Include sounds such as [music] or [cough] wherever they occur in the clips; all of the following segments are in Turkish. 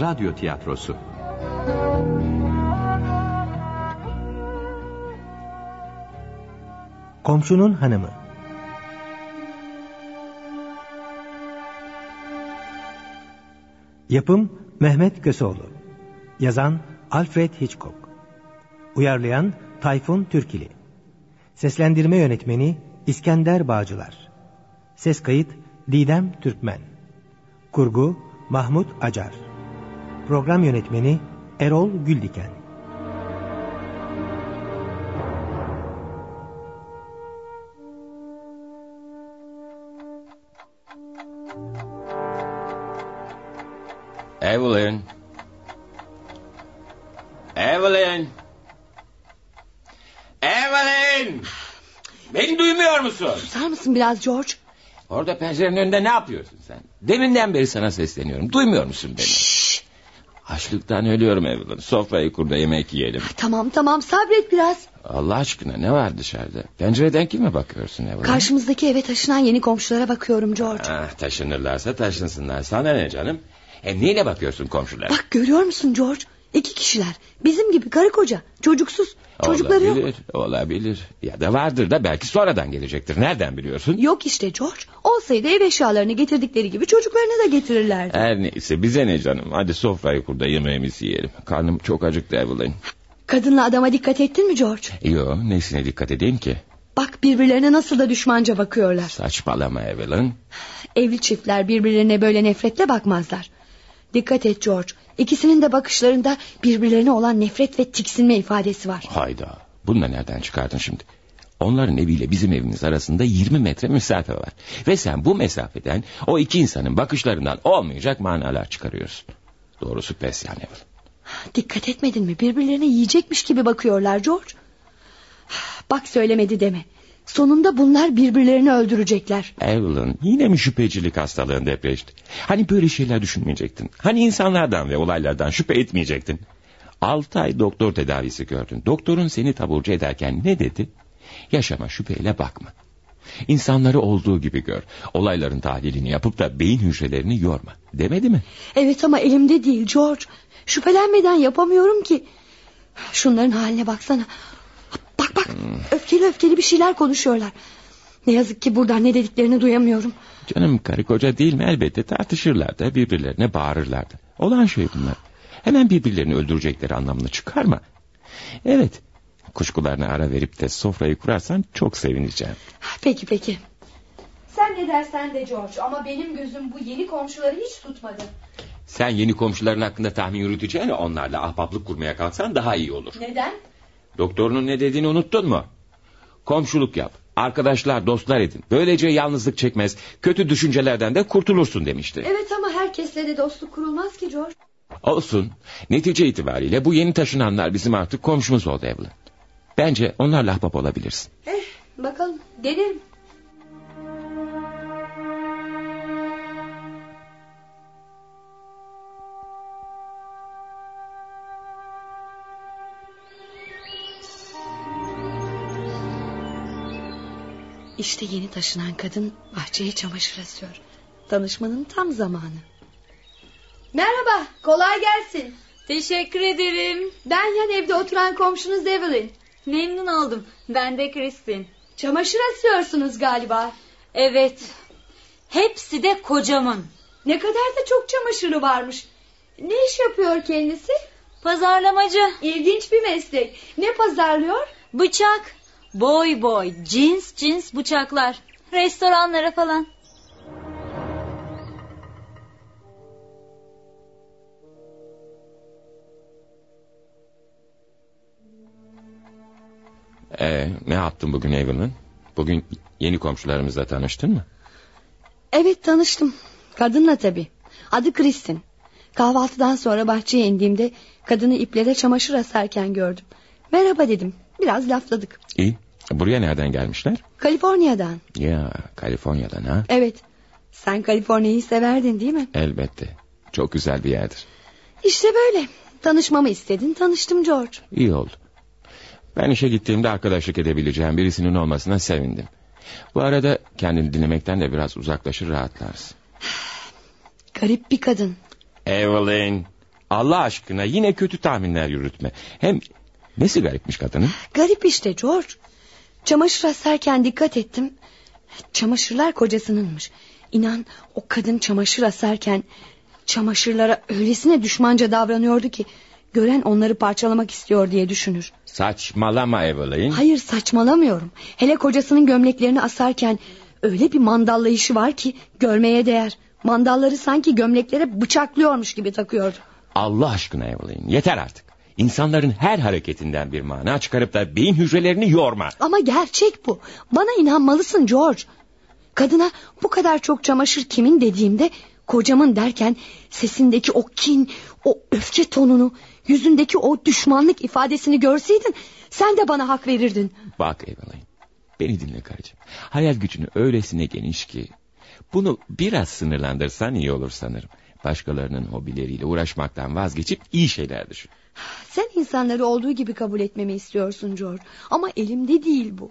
Radyo Tiyatrosu. Komşunun Hanımı. Yapım Mehmet Köseoğlu. Yazan Alfred Hitchcock. Uyarlayan Tayfun Türkili. Seslendirme Yönetmeni İskender Bağcılar. Ses kayıt Didem Türkmen. Kurgu Mahmut Acar Program Yönetmeni Erol Güldiken Evelyn. Evelyn. Evelyn. Beni duymuyor musun? Susar mısın biraz George? Orada pencerenin önünde ne yapıyorsun sen? Deminden beri sana sesleniyorum. Duymuyor musun beni? Açlıktan ölüyorum Evelyn. Sofrayı kur da yemek yiyelim. Tamam tamam sabret biraz. Allah aşkına ne var dışarıda? Pencereden kime bakıyorsun Evelyn? Karşımızdaki eve taşınan yeni komşulara bakıyorum George. Ah, taşınırlarsa taşınsınlar. Sana ne canım? Hem neyle bakıyorsun komşulara? Bak görüyor musun George? İki kişiler. Bizim gibi karı koca. Çocuksuz. Çocukları olabilir, yok. olabilir. Ya da vardır da belki sonradan gelecektir. Nereden biliyorsun? Yok işte George. Olsaydı ev eşyalarını getirdikleri gibi çocuklarını da getirirlerdi. Her neyse bize ne canım. Hadi sofrayı kur da yemeğimizi yiyelim. Karnım çok acıktı Evelyn. Kadınla adama dikkat ettin mi George? Yo nesine dikkat edeyim ki? Bak birbirlerine nasıl da düşmanca bakıyorlar. Saçmalama Evelyn. Evli çiftler birbirlerine böyle nefretle bakmazlar. Dikkat et George. İkisinin de bakışlarında birbirlerine olan nefret ve tiksinme ifadesi var. Hayda. Bunu da nereden çıkardın şimdi? Onların eviyle bizim evimiz arasında 20 metre mesafe var. Ve sen bu mesafeden o iki insanın bakışlarından olmayacak manalar çıkarıyorsun. Doğrusu pes yani Evelyn. Dikkat etmedin mi? Birbirlerine yiyecekmiş gibi bakıyorlar George. Bak söylemedi deme. Sonunda bunlar birbirlerini öldürecekler. Evelyn yine mi şüphecilik hastalığın depreşti? Hani böyle şeyler düşünmeyecektin? Hani insanlardan ve olaylardan şüphe etmeyecektin? Altı ay doktor tedavisi gördün. Doktorun seni taburcu ederken ne dedi? Yaşama şüpheyle bakma. İnsanları olduğu gibi gör. Olayların tahlilini yapıp da beyin hücrelerini yorma. Demedi mi? Evet ama elimde değil George. Şüphelenmeden yapamıyorum ki. Şunların haline baksana. Bak bak öfkeli öfkeli bir şeyler konuşuyorlar. Ne yazık ki buradan ne dediklerini duyamıyorum. Canım karı koca değil mi elbette tartışırlar da birbirlerine bağırırlar da. Olan şey bunlar. Hemen birbirlerini öldürecekleri anlamını çıkarma. Evet kuşkularına ara verip de sofrayı kurarsan çok sevineceğim. Peki peki. Sen ne dersen de George ama benim gözüm bu yeni komşuları hiç tutmadı. Sen yeni komşuların hakkında tahmin yürüteceğine onlarla ahbaplık kurmaya kalksan daha iyi olur. Neden? Doktorunun ne dediğini unuttun mu? Komşuluk yap. Arkadaşlar, dostlar edin. Böylece yalnızlık çekmez. Kötü düşüncelerden de kurtulursun demişti. Evet ama herkesle de dostluk kurulmaz ki George. Olsun. Netice itibariyle bu yeni taşınanlar bizim artık komşumuz oldu Evelyn. Bence onlarla ahbap olabilirsin. Eh, bakalım denerim. İşte yeni taşınan kadın bahçeye çamaşır asıyor. Tanışmanın tam zamanı. Merhaba, kolay gelsin. Teşekkür ederim. Ben yan evde oturan komşunuz Evelyn. Memnun oldum. Ben de Kristin. Çamaşır asıyorsunuz galiba. Evet. Hepsi de kocamın. Ne kadar da çok çamaşırı varmış. Ne iş yapıyor kendisi? Pazarlamacı. İlginç bir meslek. Ne pazarlıyor? Bıçak. Boy boy. Cins cins bıçaklar. Restoranlara falan. Ee, ne yaptın bugün Evelyn? Bugün yeni komşularımızla tanıştın mı? Evet tanıştım. Kadınla tabii. Adı Kristin. Kahvaltıdan sonra bahçeye indiğimde kadını iplere çamaşır asarken gördüm. Merhaba dedim. Biraz lafladık. İyi. Buraya nereden gelmişler? Kaliforniya'dan. Ya Kaliforniya'dan ha? Evet. Sen Kaliforniya'yı severdin değil mi? Elbette. Çok güzel bir yerdir. İşte böyle. Tanışmamı istedin. Tanıştım George. İyi oldu. Ben işe gittiğimde arkadaşlık edebileceğim birisinin olmasına sevindim. Bu arada kendini dinlemekten de biraz uzaklaşır rahatlarsın. [sighs] Garip bir kadın. Evelyn Allah aşkına yine kötü tahminler yürütme. Hem nesi garipmiş kadının? Garip işte George. Çamaşır asarken dikkat ettim. Çamaşırlar kocasınınmış. İnan o kadın çamaşır asarken çamaşırlara öylesine düşmanca davranıyordu ki gören onları parçalamak istiyor diye düşünür. Saçmalama Evelyn. Hayır saçmalamıyorum. Hele kocasının gömleklerini asarken öyle bir mandallayışı var ki görmeye değer. Mandalları sanki gömleklere bıçaklıyormuş gibi takıyordu. Allah aşkına Evelyn yeter artık. İnsanların her hareketinden bir mana çıkarıp da beyin hücrelerini yorma. Ama gerçek bu. Bana inanmalısın George. Kadına bu kadar çok çamaşır kimin dediğimde kocamın derken sesindeki o kin, o öfke tonunu, yüzündeki o düşmanlık ifadesini görseydin sen de bana hak verirdin. Bak Evelyn beni dinle karıcığım. Hayal gücünü öylesine geniş ki bunu biraz sınırlandırsan iyi olur sanırım. Başkalarının hobileriyle uğraşmaktan vazgeçip iyi şeyler düşün. Sen insanları olduğu gibi kabul etmemi istiyorsun George. Ama elimde değil bu.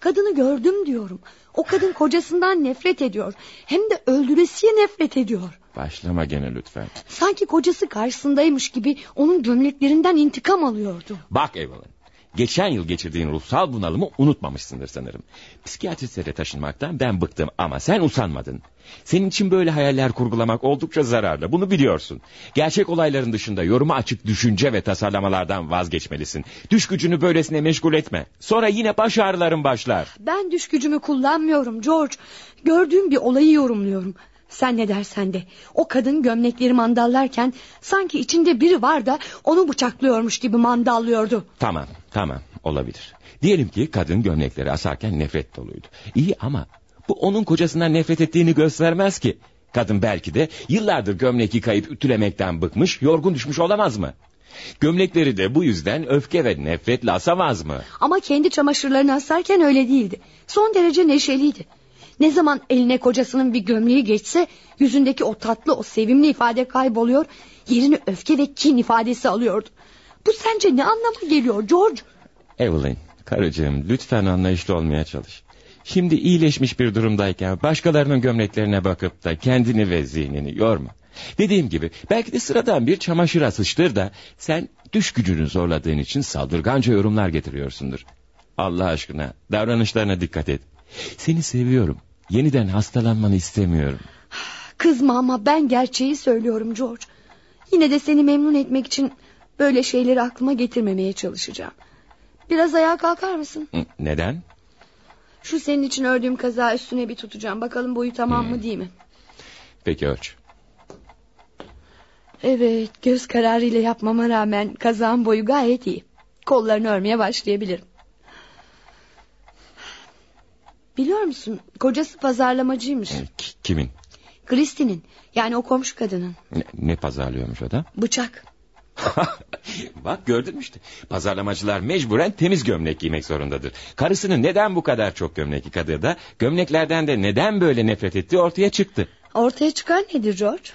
Kadını gördüm diyorum. O kadın kocasından nefret ediyor. Hem de öldüresiye nefret ediyor. Başlama gene lütfen. Sanki kocası karşısındaymış gibi onun gömleklerinden intikam alıyordu. Bak Evelyn. Geçen yıl geçirdiğin ruhsal bunalımı unutmamışsındır sanırım. Psikiyatristlere taşınmaktan ben bıktım ama sen usanmadın. Senin için böyle hayaller kurgulamak oldukça zararlı. Bunu biliyorsun. Gerçek olayların dışında yoruma açık düşünce ve tasarlamalardan vazgeçmelisin. Düş gücünü böylesine meşgul etme. Sonra yine baş ağrıların başlar. Ben düş gücümü kullanmıyorum George. Gördüğüm bir olayı yorumluyorum. Sen ne dersen de o kadın gömlekleri mandallarken sanki içinde biri var da onu bıçaklıyormuş gibi mandallıyordu. Tamam tamam olabilir. Diyelim ki kadın gömlekleri asarken nefret doluydu. İyi ama bu onun kocasından nefret ettiğini göstermez ki. Kadın belki de yıllardır gömlek yıkayıp ütülemekten bıkmış, yorgun düşmüş olamaz mı? Gömlekleri de bu yüzden öfke ve nefretle asamaz mı? Ama kendi çamaşırlarını asarken öyle değildi. Son derece neşeliydi. Ne zaman eline kocasının bir gömleği geçse yüzündeki o tatlı o sevimli ifade kayboluyor. Yerini öfke ve kin ifadesi alıyordu. Bu sence ne anlama geliyor George? Evelyn karıcığım lütfen anlayışlı olmaya çalış. Şimdi iyileşmiş bir durumdayken başkalarının gömleklerine bakıp da kendini ve zihnini yorma. Dediğim gibi belki de sıradan bir çamaşır asıştır da sen düş gücünü zorladığın için saldırganca yorumlar getiriyorsundur. Allah aşkına davranışlarına dikkat et. Seni seviyorum. Yeniden hastalanmanı istemiyorum. Kızma ama ben gerçeği söylüyorum George. Yine de seni memnun etmek için böyle şeyleri aklıma getirmemeye çalışacağım. Biraz ayağa kalkar mısın? Neden? Şu senin için ördüğüm kaza üstüne bir tutacağım. Bakalım boyu tamam mı değil mi? Peki ölç. Evet göz kararıyla yapmama rağmen kazağın boyu gayet iyi. Kollarını örmeye başlayabilirim. Biliyor musun kocası pazarlamacıymış. Kimin? Christie'nin yani o komşu kadının. Ne, ne pazarlıyormuş o da? Bıçak. [laughs] Bak gördün mü işte. Pazarlamacılar mecburen temiz gömlek giymek zorundadır. Karısının neden bu kadar çok gömlek yıkadığı da gömleklerden de neden böyle nefret ettiği ortaya çıktı. Ortaya çıkan nedir George?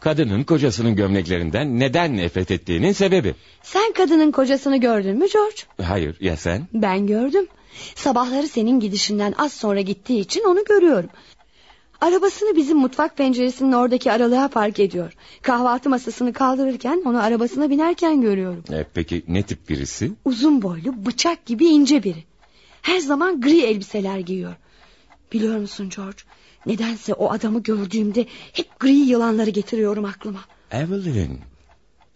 Kadının kocasının gömleklerinden neden nefret ettiğinin sebebi. Sen kadının kocasını gördün mü George? Hayır ya sen? Ben gördüm. Sabahları senin gidişinden az sonra gittiği için onu görüyorum. Arabasını bizim mutfak penceresinin oradaki aralığa park ediyor. Kahvaltı masasını kaldırırken onu arabasına binerken görüyorum. E, peki ne tip birisi? Uzun boylu, bıçak gibi ince biri. Her zaman gri elbiseler giyiyor. Biliyor musun George? Nedense o adamı gördüğümde hep gri yılanları getiriyorum aklıma. Evelyn.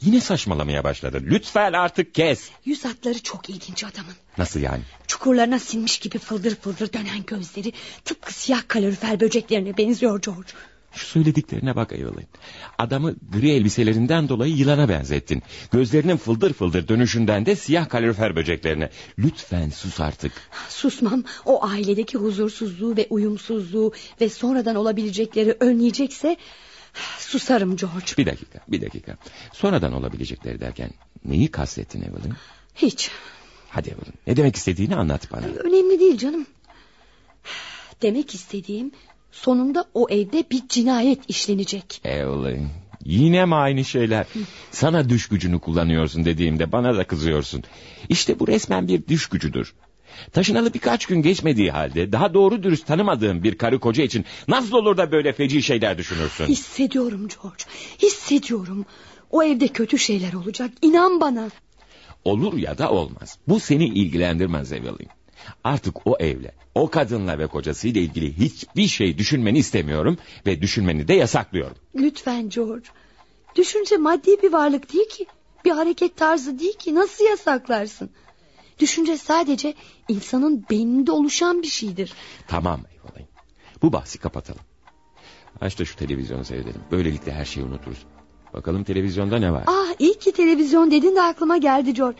Yine saçmalamaya başladı. Lütfen artık kes. Yüz hatları çok ilginç adamın. Nasıl yani? Çukurlarına sinmiş gibi fıldır fıldır dönen gözleri tıpkı siyah kalorifer böceklerine benziyor George. Şu söylediklerine bak Evelyn. Adamı gri elbiselerinden dolayı yılana benzettin. Gözlerinin fıldır fıldır dönüşünden de siyah kalorifer böceklerine. Lütfen sus artık. Susmam o ailedeki huzursuzluğu ve uyumsuzluğu ve sonradan olabilecekleri önleyecekse susarım George. Bir dakika, bir dakika. Sonradan olabilecekleri derken neyi kastettin Evelyn? Hiç. Hadi Evelyn, ne demek istediğini anlat bana. Önemli değil canım. Demek istediğim sonunda o evde bir cinayet işlenecek. Evelyn, yine mi aynı şeyler? Sana düş gücünü kullanıyorsun dediğimde bana da kızıyorsun. İşte bu resmen bir düş gücüdür. Taşınalı birkaç gün geçmediği halde daha doğru dürüst tanımadığın bir karı koca için nasıl olur da böyle feci şeyler düşünürsün? Hissediyorum George. Hissediyorum. O evde kötü şeyler olacak. İnan bana. Olur ya da olmaz. Bu seni ilgilendirmez Evelyn. Artık o evle, o kadınla ve kocasıyla ilgili hiçbir şey düşünmeni istemiyorum ve düşünmeni de yasaklıyorum. Lütfen George. Düşünce maddi bir varlık değil ki. Bir hareket tarzı değil ki. Nasıl yasaklarsın? Düşünce sadece insanın beyninde oluşan bir şeydir. Tamam Evelyn. Bu bahsi kapatalım. Aç da şu televizyonu seyredelim. Böylelikle her şeyi unuturuz. Bakalım televizyonda ne var? Ah iyi ki televizyon dedin de aklıma geldi George.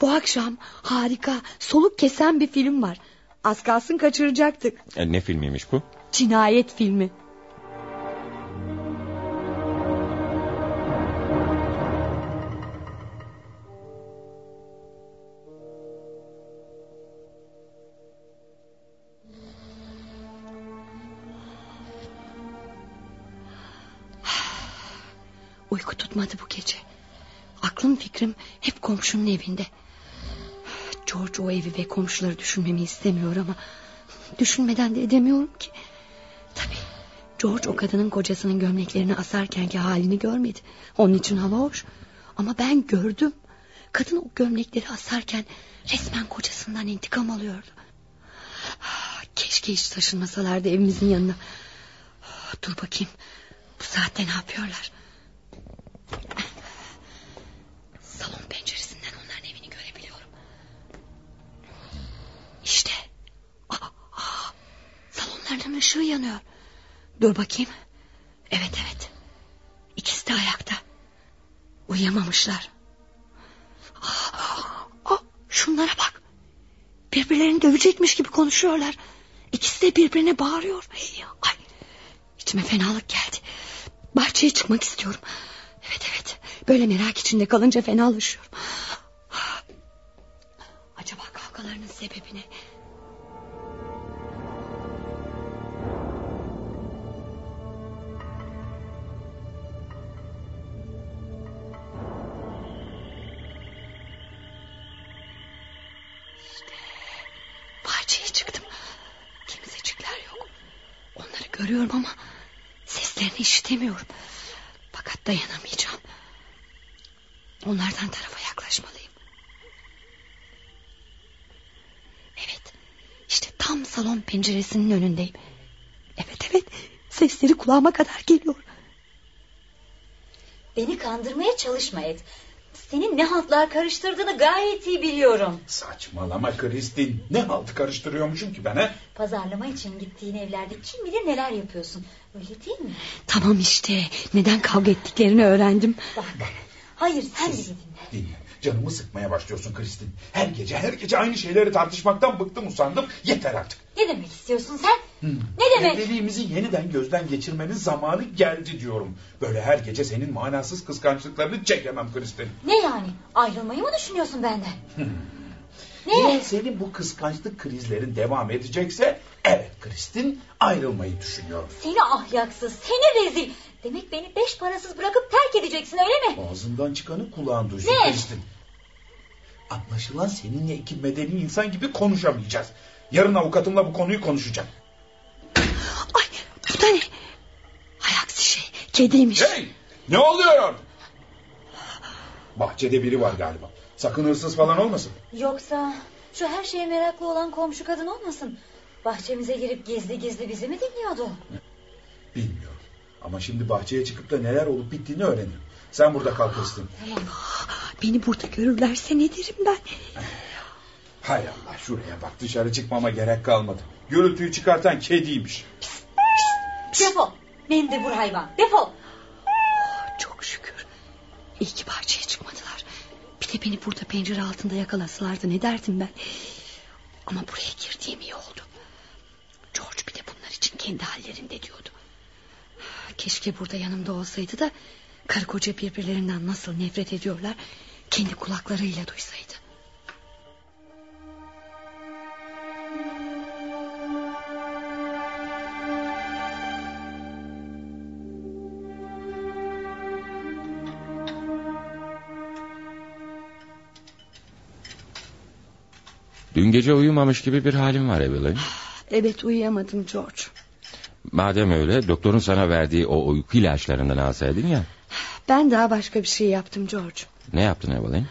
Bu akşam harika soluk kesen bir film var. Az kalsın kaçıracaktık. E, ne filmiymiş bu? Cinayet filmi. Uyku tutmadı bu gece. Aklım fikrim hep komşunun evinde. George o evi ve komşuları düşünmemi istemiyor ama... ...düşünmeden de edemiyorum ki. Tabii George o kadının kocasının gömleklerini asarkenki halini görmedi. Onun için hava hoş. Ama ben gördüm. Kadın o gömlekleri asarken resmen kocasından intikam alıyordu. Keşke hiç taşınmasalardı evimizin yanına. Dur bakayım. Bu saatte ne yapıyorlar? Salon penceresinden onların evini görebiliyorum. İşte. Aa, aa, salonlarının ışığı yanıyor. Dur bakayım. Evet evet. İkisi de ayakta. Uyuyamamışlar. Aa, aa, şunlara bak. Birbirlerini dövecekmiş gibi konuşuyorlar. İkisi de birbirine bağırıyor. Ay, içime fenalık geldi. Bahçeye çıkmak istiyorum. Evet evet. Böyle merak içinde kalınca fenalaşıyorum. Acaba kavgalarının sebebi ne? Görüyorum ama seslerini işitemiyorum. Fakat dayanamayacağım. Onlardan tarafa yaklaşmalıyım. Evet. işte tam salon penceresinin önündeyim. Evet evet. Sesleri kulağıma kadar geliyor. Beni kandırmaya çalışma Ed. Senin ne haltlar karıştırdığını gayet iyi biliyorum. Saçmalama Kristin. Ne haltı karıştırıyormuşum ki ben he? Pazarlama için gittiğin evlerde kim bilir neler yapıyorsun. Öyle değil mi? Tamam işte. Neden kavga ettiklerini öğrendim. Bak. Hayır sen de Sus. dinle. Dinle. Canımı sıkmaya başlıyorsun Kristin. Her gece her gece aynı şeyleri tartışmaktan bıktım usandım. Yeter artık. Ne demek istiyorsun sen? Ne demek? Evliliğimizi yeniden gözden geçirmenin zamanı geldi diyorum. Böyle her gece senin manasız kıskançlıklarını çekemem Kristin. Ne yani? Ayrılmayı mı düşünüyorsun benden? Eğer Ne? senin bu kıskançlık krizlerin devam edecekse evet Kristin ayrılmayı düşünüyorum. Seni ahlaksız, seni rezil. Demek beni beş parasız bırakıp terk edeceksin öyle mi? Ağzından çıkanı kulağın duysun Ne? Kristin. Anlaşılan seninle iki medeni insan gibi konuşamayacağız. Yarın avukatımla bu konuyu konuşacağım. Ay bu da ne? Ayaksi şey. Kediymiş. Hey! Ne oluyor? Bahçede biri var galiba. Sakın hırsız falan olmasın. Yoksa şu her şeye meraklı olan komşu kadın olmasın? Bahçemize girip gizli gizli bizi mi dinliyordu? Bilmiyorum. Ama şimdi bahçeye çıkıp da neler olup bittiğini öğrenirim. Sen burada kal Kristin. Beni burada görürlerse ne derim ben? Hay Allah şuraya bak dışarı çıkmama gerek kalmadı. Gürültüyü çıkartan kediymiş. Defol. Mendebur hayvan. Defol. Çok şükür. İyi ki bahçeye çıkmadılar. Bir de beni burada pencere altında yakalasalardı ne derdim ben. Ama buraya girdiğim iyi oldu. George bir de bunlar için kendi hallerinde diyordu. Keşke burada yanımda olsaydı da... ...karı koca birbirlerinden nasıl nefret ediyorlar... ...kendi kulaklarıyla duysaydı. Dün gece uyumamış gibi bir halim var Evelyn. [sighs] Evet uyuyamadım George. Madem öyle doktorun sana verdiği o uyku ilaçlarından alsaydın ya. Ben daha başka bir şey yaptım George. Ne yaptın Evelyn?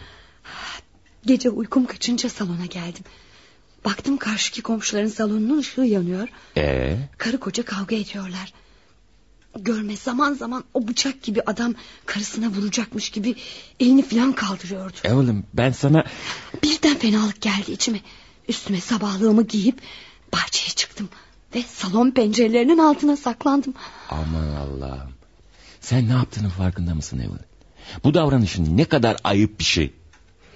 Gece uykum kaçınca salona geldim. Baktım karşıki komşuların salonunun ışığı yanıyor. Ee, Karı koca kavga ediyorlar. Görme zaman zaman o bıçak gibi adam karısına vuracakmış gibi elini falan kaldırıyordu. Evelyn ben sana... Birden fenalık geldi içime. Üstüme sabahlığımı giyip bahçeye çıktım. Ve salon pencerelerinin altına saklandım. Aman Allah'ım. Sen ne yaptığının farkında mısın Evelyn? Bu davranışın ne kadar ayıp bir şey.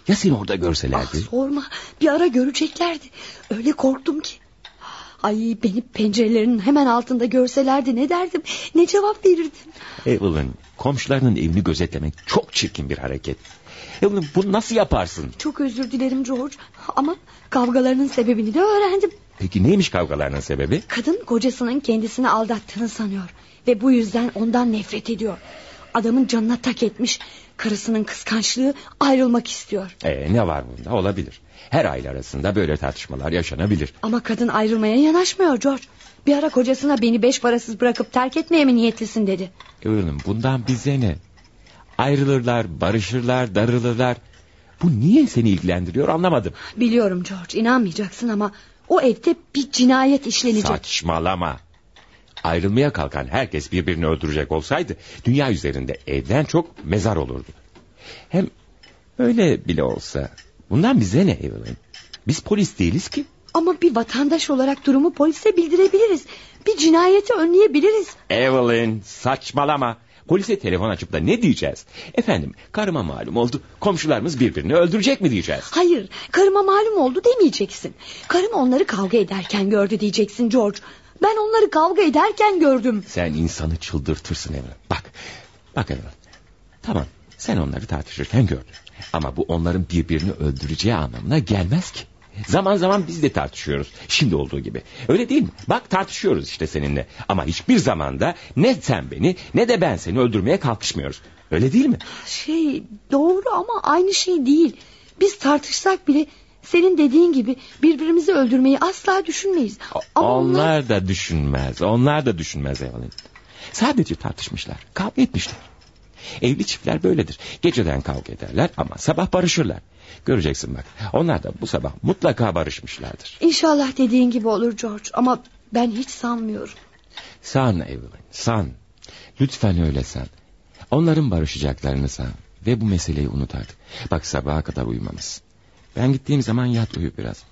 Ya seni orada görselerdi? Ah sorma bir ara göreceklerdi. Öyle korktum ki. Ay beni pencerelerinin hemen altında görselerdi ne derdim ne cevap verirdim. Evelyn komşularının evini gözetlemek çok çirkin bir hareket. Evelyn bunu nasıl yaparsın? Çok özür dilerim George ama kavgalarının sebebini de öğrendim. Peki neymiş kavgalarının sebebi? Kadın kocasının kendisini aldattığını sanıyor ve bu yüzden ondan nefret ediyor. Adamın canına tak etmiş. Karısının kıskançlığı ayrılmak istiyor. Ee, ne var bunda olabilir. Her aile arasında böyle tartışmalar yaşanabilir. Ama kadın ayrılmaya yanaşmıyor George. Bir ara kocasına beni beş parasız bırakıp terk etmeye mi niyetlisin dedi. Evelyn bundan bize ne? Ayrılırlar, barışırlar, darılırlar. Bu niye seni ilgilendiriyor anlamadım. Biliyorum George inanmayacaksın ama o evde bir cinayet işlenecek. Saçmalama. Ayrılmaya kalkan herkes birbirini öldürecek olsaydı... ...dünya üzerinde evden çok mezar olurdu. Hem öyle bile olsa... ...bundan bize ne Evelyn? Biz polis değiliz ki. Ama bir vatandaş olarak durumu polise bildirebiliriz. Bir cinayeti önleyebiliriz. Evelyn saçmalama. Polise telefon açıp da ne diyeceğiz? Efendim karıma malum oldu. Komşularımız birbirini öldürecek mi diyeceğiz? Hayır karıma malum oldu demeyeceksin. Karım onları kavga ederken gördü diyeceksin George. Ben onları kavga ederken gördüm. Sen insanı çıldırtırsın Evelyn. Bak, bak Evelyn. Tamam, sen onları tartışırken gördün. Ama bu onların birbirini öldüreceği anlamına gelmez ki. Zaman zaman biz de tartışıyoruz. Şimdi olduğu gibi. Öyle değil mi? Bak tartışıyoruz işte seninle. Ama hiçbir zamanda ne sen beni ne de ben seni öldürmeye kalkışmıyoruz. Öyle değil mi? Şey doğru ama aynı şey değil. Biz tartışsak bile senin dediğin gibi birbirimizi öldürmeyi asla düşünmeyiz. Ama onlar... onlar da düşünmez. Onlar da düşünmez Evelyn. Sadece tartışmışlar. Kavga etmişler. Evli çiftler böyledir. Geceden kavga ederler ama sabah barışırlar. Göreceksin bak. Onlar da bu sabah mutlaka barışmışlardır. İnşallah dediğin gibi olur George ama ben hiç sanmıyorum. San Evelyn, san. Lütfen öyle san. Onların barışacaklarını san. Ve bu meseleyi unut artık. Bak sabaha kadar uyumamışsın. Ben gittiğim zaman yat uyu biraz.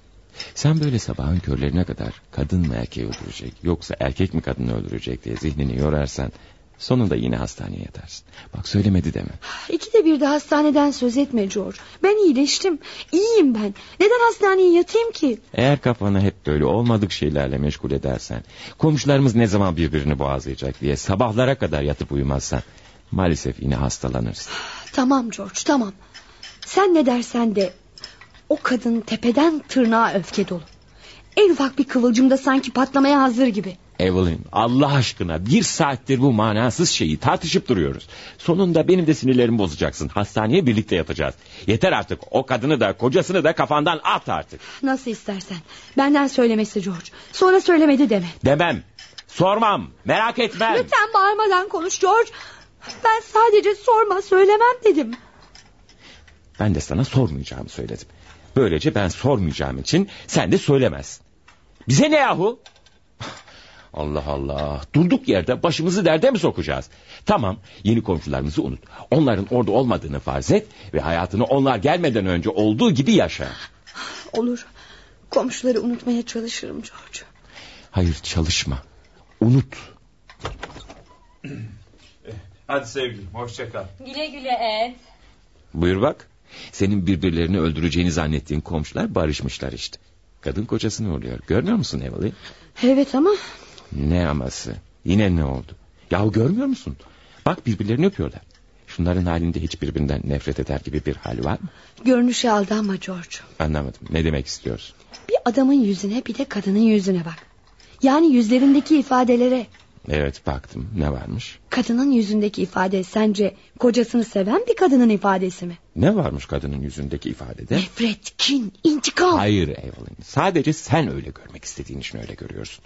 Sen böyle sabahın körlerine kadar kadın mı erkeği öldürecek yoksa erkek mi kadını öldürecek diye zihnini yorarsan sonunda yine hastaneye yatarsın. Bak söylemedi deme. İkide bir de hastaneden söz etme George. Ben iyileştim. İyiyim ben. Neden hastaneye yatayım ki? Eğer kafanı hep böyle olmadık şeylerle meşgul edersen... ...komşularımız ne zaman birbirini boğazlayacak diye sabahlara kadar yatıp uyumazsan... ...maalesef yine hastalanırsın. [sighs] Tamam George tamam. Sen ne dersen de o kadın tepeden tırnağa öfke dolu. En ufak bir kıvılcımda sanki patlamaya hazır gibi. Evelyn Allah aşkına bir saattir bu manasız şeyi tartışıp duruyoruz. Sonunda benim de sinirlerimi bozacaksın. Hastaneye birlikte yatacağız. Yeter artık o kadını da kocasını da kafandan at artık. Nasıl istersen. Benden söylemesi George. Sonra söylemedi deme. Demem. Sormam. Merak etmem. Lütfen bağırmadan konuş George. Ben sadece sorma söylemem dedim. Ben de sana sormayacağımı söyledim. Böylece ben sormayacağım için sen de söylemezsin. Bize ne yahu? Allah Allah. Durduk yerde başımızı derde mi sokacağız? Tamam yeni komşularımızı unut. Onların orada olmadığını farz et ve hayatını onlar gelmeden önce olduğu gibi yaşa. Olur. Komşuları unutmaya çalışırım George. Hayır çalışma. Unut. Hadi sevgilim hoşça kal. Güle güle Ed. Buyur bak. Senin birbirlerini öldüreceğini zannettiğin komşular barışmışlar işte. Kadın kocasını oluyor. Görmüyor musun Emily? Evet ama... Ne aması? Yine ne oldu? Yahu görmüyor musun? Bak birbirlerini öpüyorlar. Şunların halinde hiç birbirinden nefret eder gibi bir hal var mı? Görünüşe aldanma George. Anlamadım. Ne demek istiyorsun? Bir adamın yüzüne bir de kadının yüzüne bak. Yani yüzlerindeki ifadelere. Evet baktım ne varmış? Kadının yüzündeki ifade sence kocasını seven bir kadının ifadesi mi? Ne varmış kadının yüzündeki ifadede? Nefret, kin, intikam. Hayır Evelyn. Sadece sen öyle görmek istediğin için öyle görüyorsun.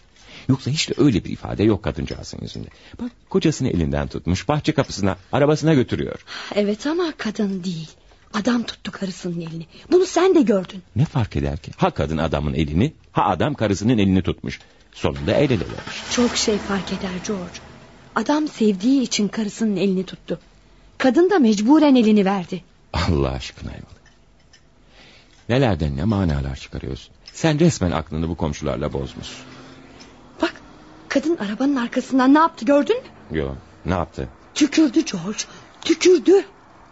Yoksa hiç de öyle bir ifade yok kadıncağızın yüzünde. Bak kocasını elinden tutmuş bahçe kapısına arabasına götürüyor. Evet ama kadın değil. Adam tuttu karısının elini. Bunu sen de gördün. Ne fark eder ki? Ha kadın adamın elini ha adam karısının elini tutmuş. Sonunda el elelermiş. Çok şey fark eder George. Adam sevdiği için karısının elini tuttu. Kadın da mecburen elini verdi. Allah aşkına Evelyn. Nelerden ne manalar çıkarıyorsun. Sen resmen aklını bu komşularla bozmuşsun. Bak kadın arabanın arkasından ne yaptı gördün mü? Yo ne yaptı? Tükürdü George. Tükürdü.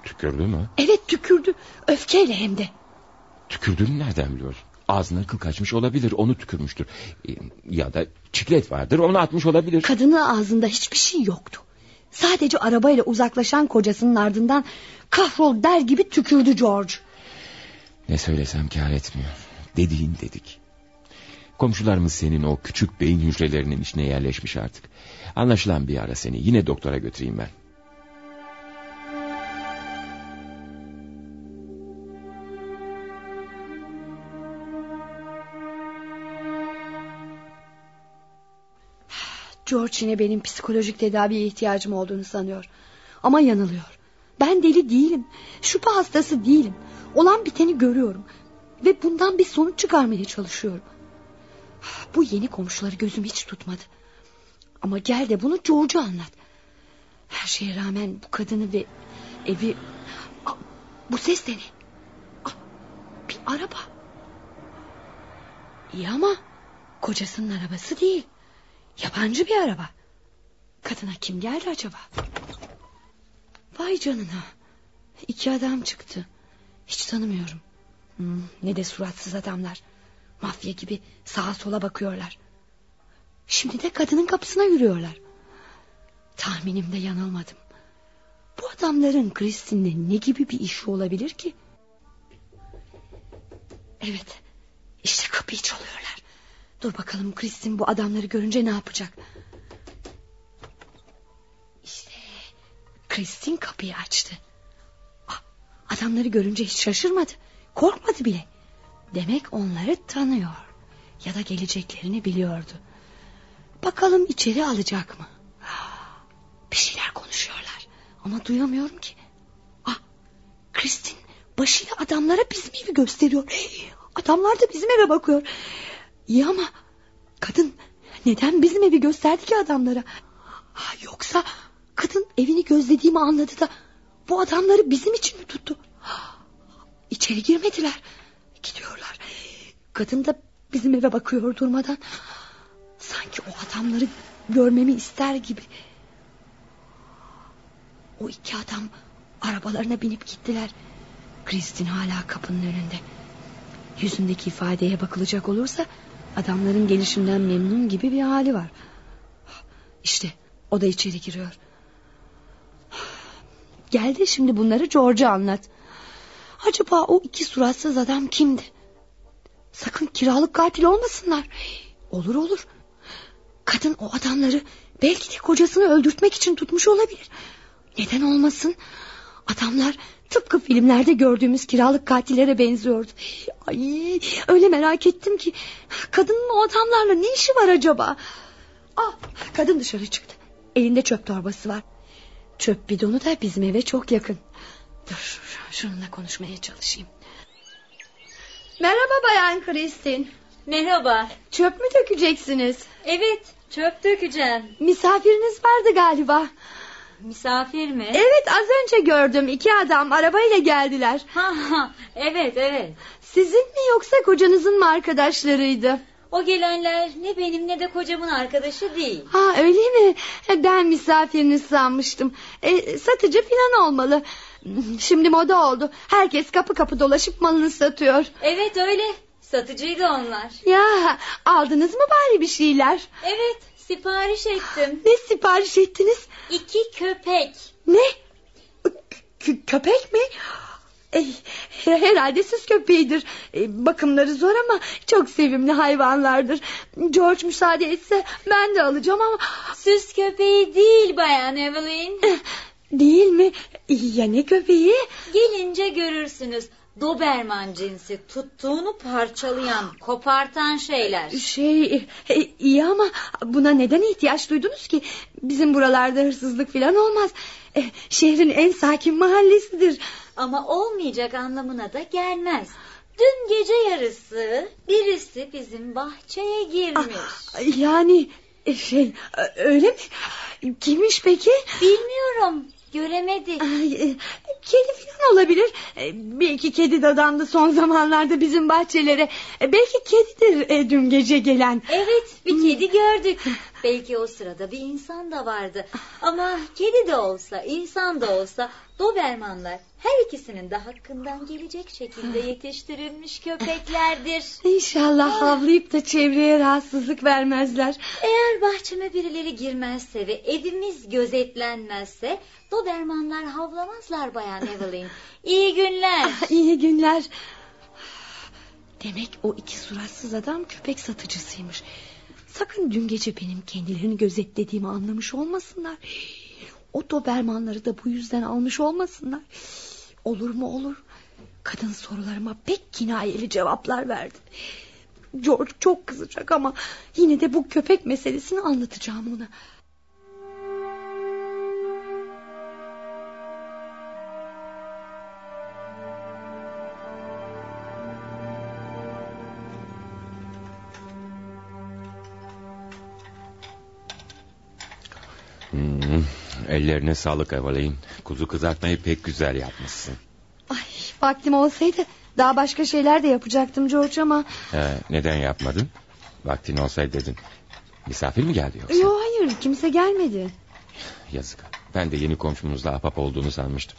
Tükürdü mü? Evet tükürdü. Öfkeyle hem de. Tükürdüğünü nereden biliyorsun? Ağzına kıl kaçmış olabilir onu tükürmüştür. Ee, Ya da çiklet vardır onu atmış olabilir. Kadının ağzında hiçbir şey yoktu. Sadece arabayla uzaklaşan kocasının ardından kahrol der gibi tükürdü George. Ne söylesem kâr etmiyor. Dediğin dedik. Komşularımız senin o küçük beyin hücrelerinin içine yerleşmiş artık. Anlaşılan bir ara seni yine doktora götüreyim ben. George yine benim psikolojik tedaviye ihtiyacım olduğunu sanıyor. Ama yanılıyor. Ben deli değilim. Şüphe hastası değilim. Olan biteni görüyorum. Ve bundan bir sonuç çıkarmaya çalışıyorum. Bu yeni komşuları gözüm hiç tutmadı. Ama gel de bunu George'a anlat. Her şeye rağmen bu kadını ve evi... Bu ses de ne? Bir araba. İyi ama kocasının arabası değil. Yabancı bir araba. Kadına kim geldi acaba? Vay canına. İki adam çıktı. Hiç tanımıyorum. Hmm, ne de suratsız adamlar. Mafya gibi sağa sola bakıyorlar. Şimdi de kadının kapısına yürüyorlar. Tahminimde yanılmadım. Bu adamların Kristin'le ne gibi bir işi olabilir ki? Evet. İşte kapıyı çalıyorlar. Dur bakalım Kristin bu adamları görünce ne yapacak? İşte Kristin kapıyı açtı. Ah, adamları görünce hiç şaşırmadı. Korkmadı bile. Demek onları tanıyor. Ya da geleceklerini biliyordu. Bakalım içeri alacak mı? Bir şeyler konuşuyorlar. Ama duyamıyorum ki. Ah, Kristin başıyla adamlara bizim evi gösteriyor. Adamlar da bizim eve bakıyor. İyi ama kadın neden bizim evi gösterdi ki adamlara? Ha, yoksa kadın evini gözlediğimi anladı da bu adamları bizim için mi tuttu? İçeri girmediler. Gidiyorlar. Kadın da bizim eve bakıyor durmadan. Sanki o adamları görmemi ister gibi. O iki adam arabalarına binip gittiler. Kristin hala kapının önünde. Yüzündeki ifadeye bakılacak olursa adamların gelişimden memnun gibi bir hali var. İşte o da içeri giriyor. Gel de şimdi bunları George'a anlat. Acaba o iki suratsız adam kimdi? Sakın kiralık katil olmasınlar. Olur olur. Kadın o adamları belki de kocasını öldürtmek için tutmuş olabilir. Neden olmasın? Adamlar tıpkı filmlerde gördüğümüz kiralık katillere benziyordu. Ay, öyle merak ettim ki kadının o adamlarla ne işi var acaba? Ah, kadın dışarı çıktı. Elinde çöp torbası var. Çöp bidonu da bizim eve çok yakın. Dur şununla konuşmaya çalışayım. Merhaba Bayan Kristin. Merhaba. Çöp mü dökeceksiniz? Evet çöp dökeceğim. Misafiriniz vardı galiba. Misafir mi? Evet az önce gördüm. İki adam arabayla geldiler. Ha, ha, evet evet. Sizin mi yoksa kocanızın mı arkadaşlarıydı? O gelenler ne benim ne de kocamın arkadaşı değil. Ha öyle mi? Ben misafiriniz sanmıştım. E, satıcı falan olmalı. Şimdi moda oldu. Herkes kapı kapı dolaşıp malını satıyor. Evet öyle. Satıcıydı onlar. Ya aldınız mı bari bir şeyler? Evet sipariş ettim. Ne sipariş ettiniz? İki köpek. Ne? K- köpek mi? Eh, herhalde süs köpeğidir. Eh, bakımları zor ama çok sevimli hayvanlardır. George müsaade etse ben de alacağım ama... Süs köpeği değil bayan Evelyn. Eh, değil mi? Ya ne köpeği? Gelince görürsünüz. Doberman cinsi tuttuğunu parçalayan, kopartan şeyler. Şey e, iyi ama buna neden ihtiyaç duydunuz ki? Bizim buralarda hırsızlık falan olmaz. E, şehrin en sakin mahallesidir. Ama olmayacak anlamına da gelmez. Dün gece yarısı birisi bizim bahçeye girmiş. Ah, yani e, şey öyle mi? Kimmiş peki? Bilmiyorum. Göremedi. Ay, e, kedi falan olabilir. E, belki kedi dadandı son zamanlarda bizim bahçelere. E, belki kedidir dün gece gelen. Evet bir kedi gördük. Belki o sırada bir insan da vardı. Ama kedi de olsa insan da olsa Dobermanlar her ikisinin de hakkından gelecek şekilde yetiştirilmiş köpeklerdir. İnşallah havlayıp da çevreye rahatsızlık vermezler. Eğer bahçeme birileri girmezse ve evimiz gözetlenmezse Dobermanlar havlamazlar bayan Evelyn. İyi günler. İyi günler. Demek o iki suratsız adam köpek satıcısıymış. Sakın dün gece benim kendilerini gözetlediğimi anlamış olmasınlar. O Dobermanları da bu yüzden almış olmasınlar. Olur mu olur. Kadın sorularıma pek kinayeli cevaplar verdi. George çok kızacak ama yine de bu köpek meselesini anlatacağım ona. Hmm, ellerine sağlık Evelyn. Kuzu kızartmayı pek güzel yapmışsın. Ay, vaktim olsaydı daha başka şeyler de yapacaktım George ama... He, neden yapmadın? Vaktin olsaydı dedin. Misafir mi geldi yoksa? Yok hayır kimse gelmedi. Yazık. Ben de yeni komşumuzla ahbap olduğunu sanmıştım.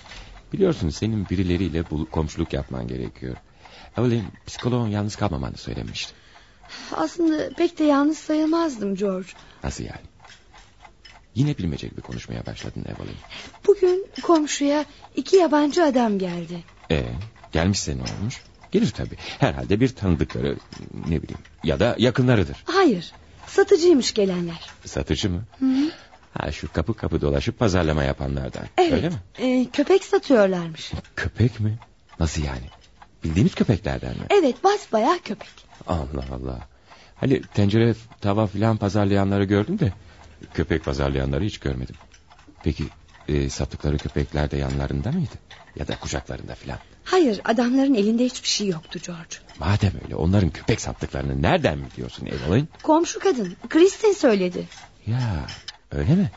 Biliyorsun senin birileriyle bu komşuluk yapman gerekiyor. Evelyn psikoloğun yalnız kalmamanı söylemişti. Aslında pek de yalnız sayılmazdım George. Nasıl yani? Yine bilmecek bir konuşmaya başladın Evelyn. Bugün komşuya iki yabancı adam geldi. Ee, gelmişse ne olmuş? Gelir tabii. Herhalde bir tanıdıkları ne bileyim ya da yakınlarıdır. Hayır satıcıymış gelenler. Satıcı mı? Hı -hı. Ha şu kapı kapı dolaşıp pazarlama yapanlardan. Evet. Öyle mi? E, köpek satıyorlarmış. [laughs] Köpek mi? Nasıl yani? Bildiğimiz köpeklerden mi? Evet basbayağı köpek. Allah Allah. Hani tencere tava filan pazarlayanları gördüm de köpek pazarlayanları hiç görmedim. Peki e, sattıkları köpekler de yanlarında mıydı? Ya da kucaklarında filan? Hayır adamların elinde hiçbir şey yoktu George. Madem öyle onların köpek sattıklarını nereden biliyorsun Evelyn? Komşu kadın Kristin söyledi. Ya öyle mi?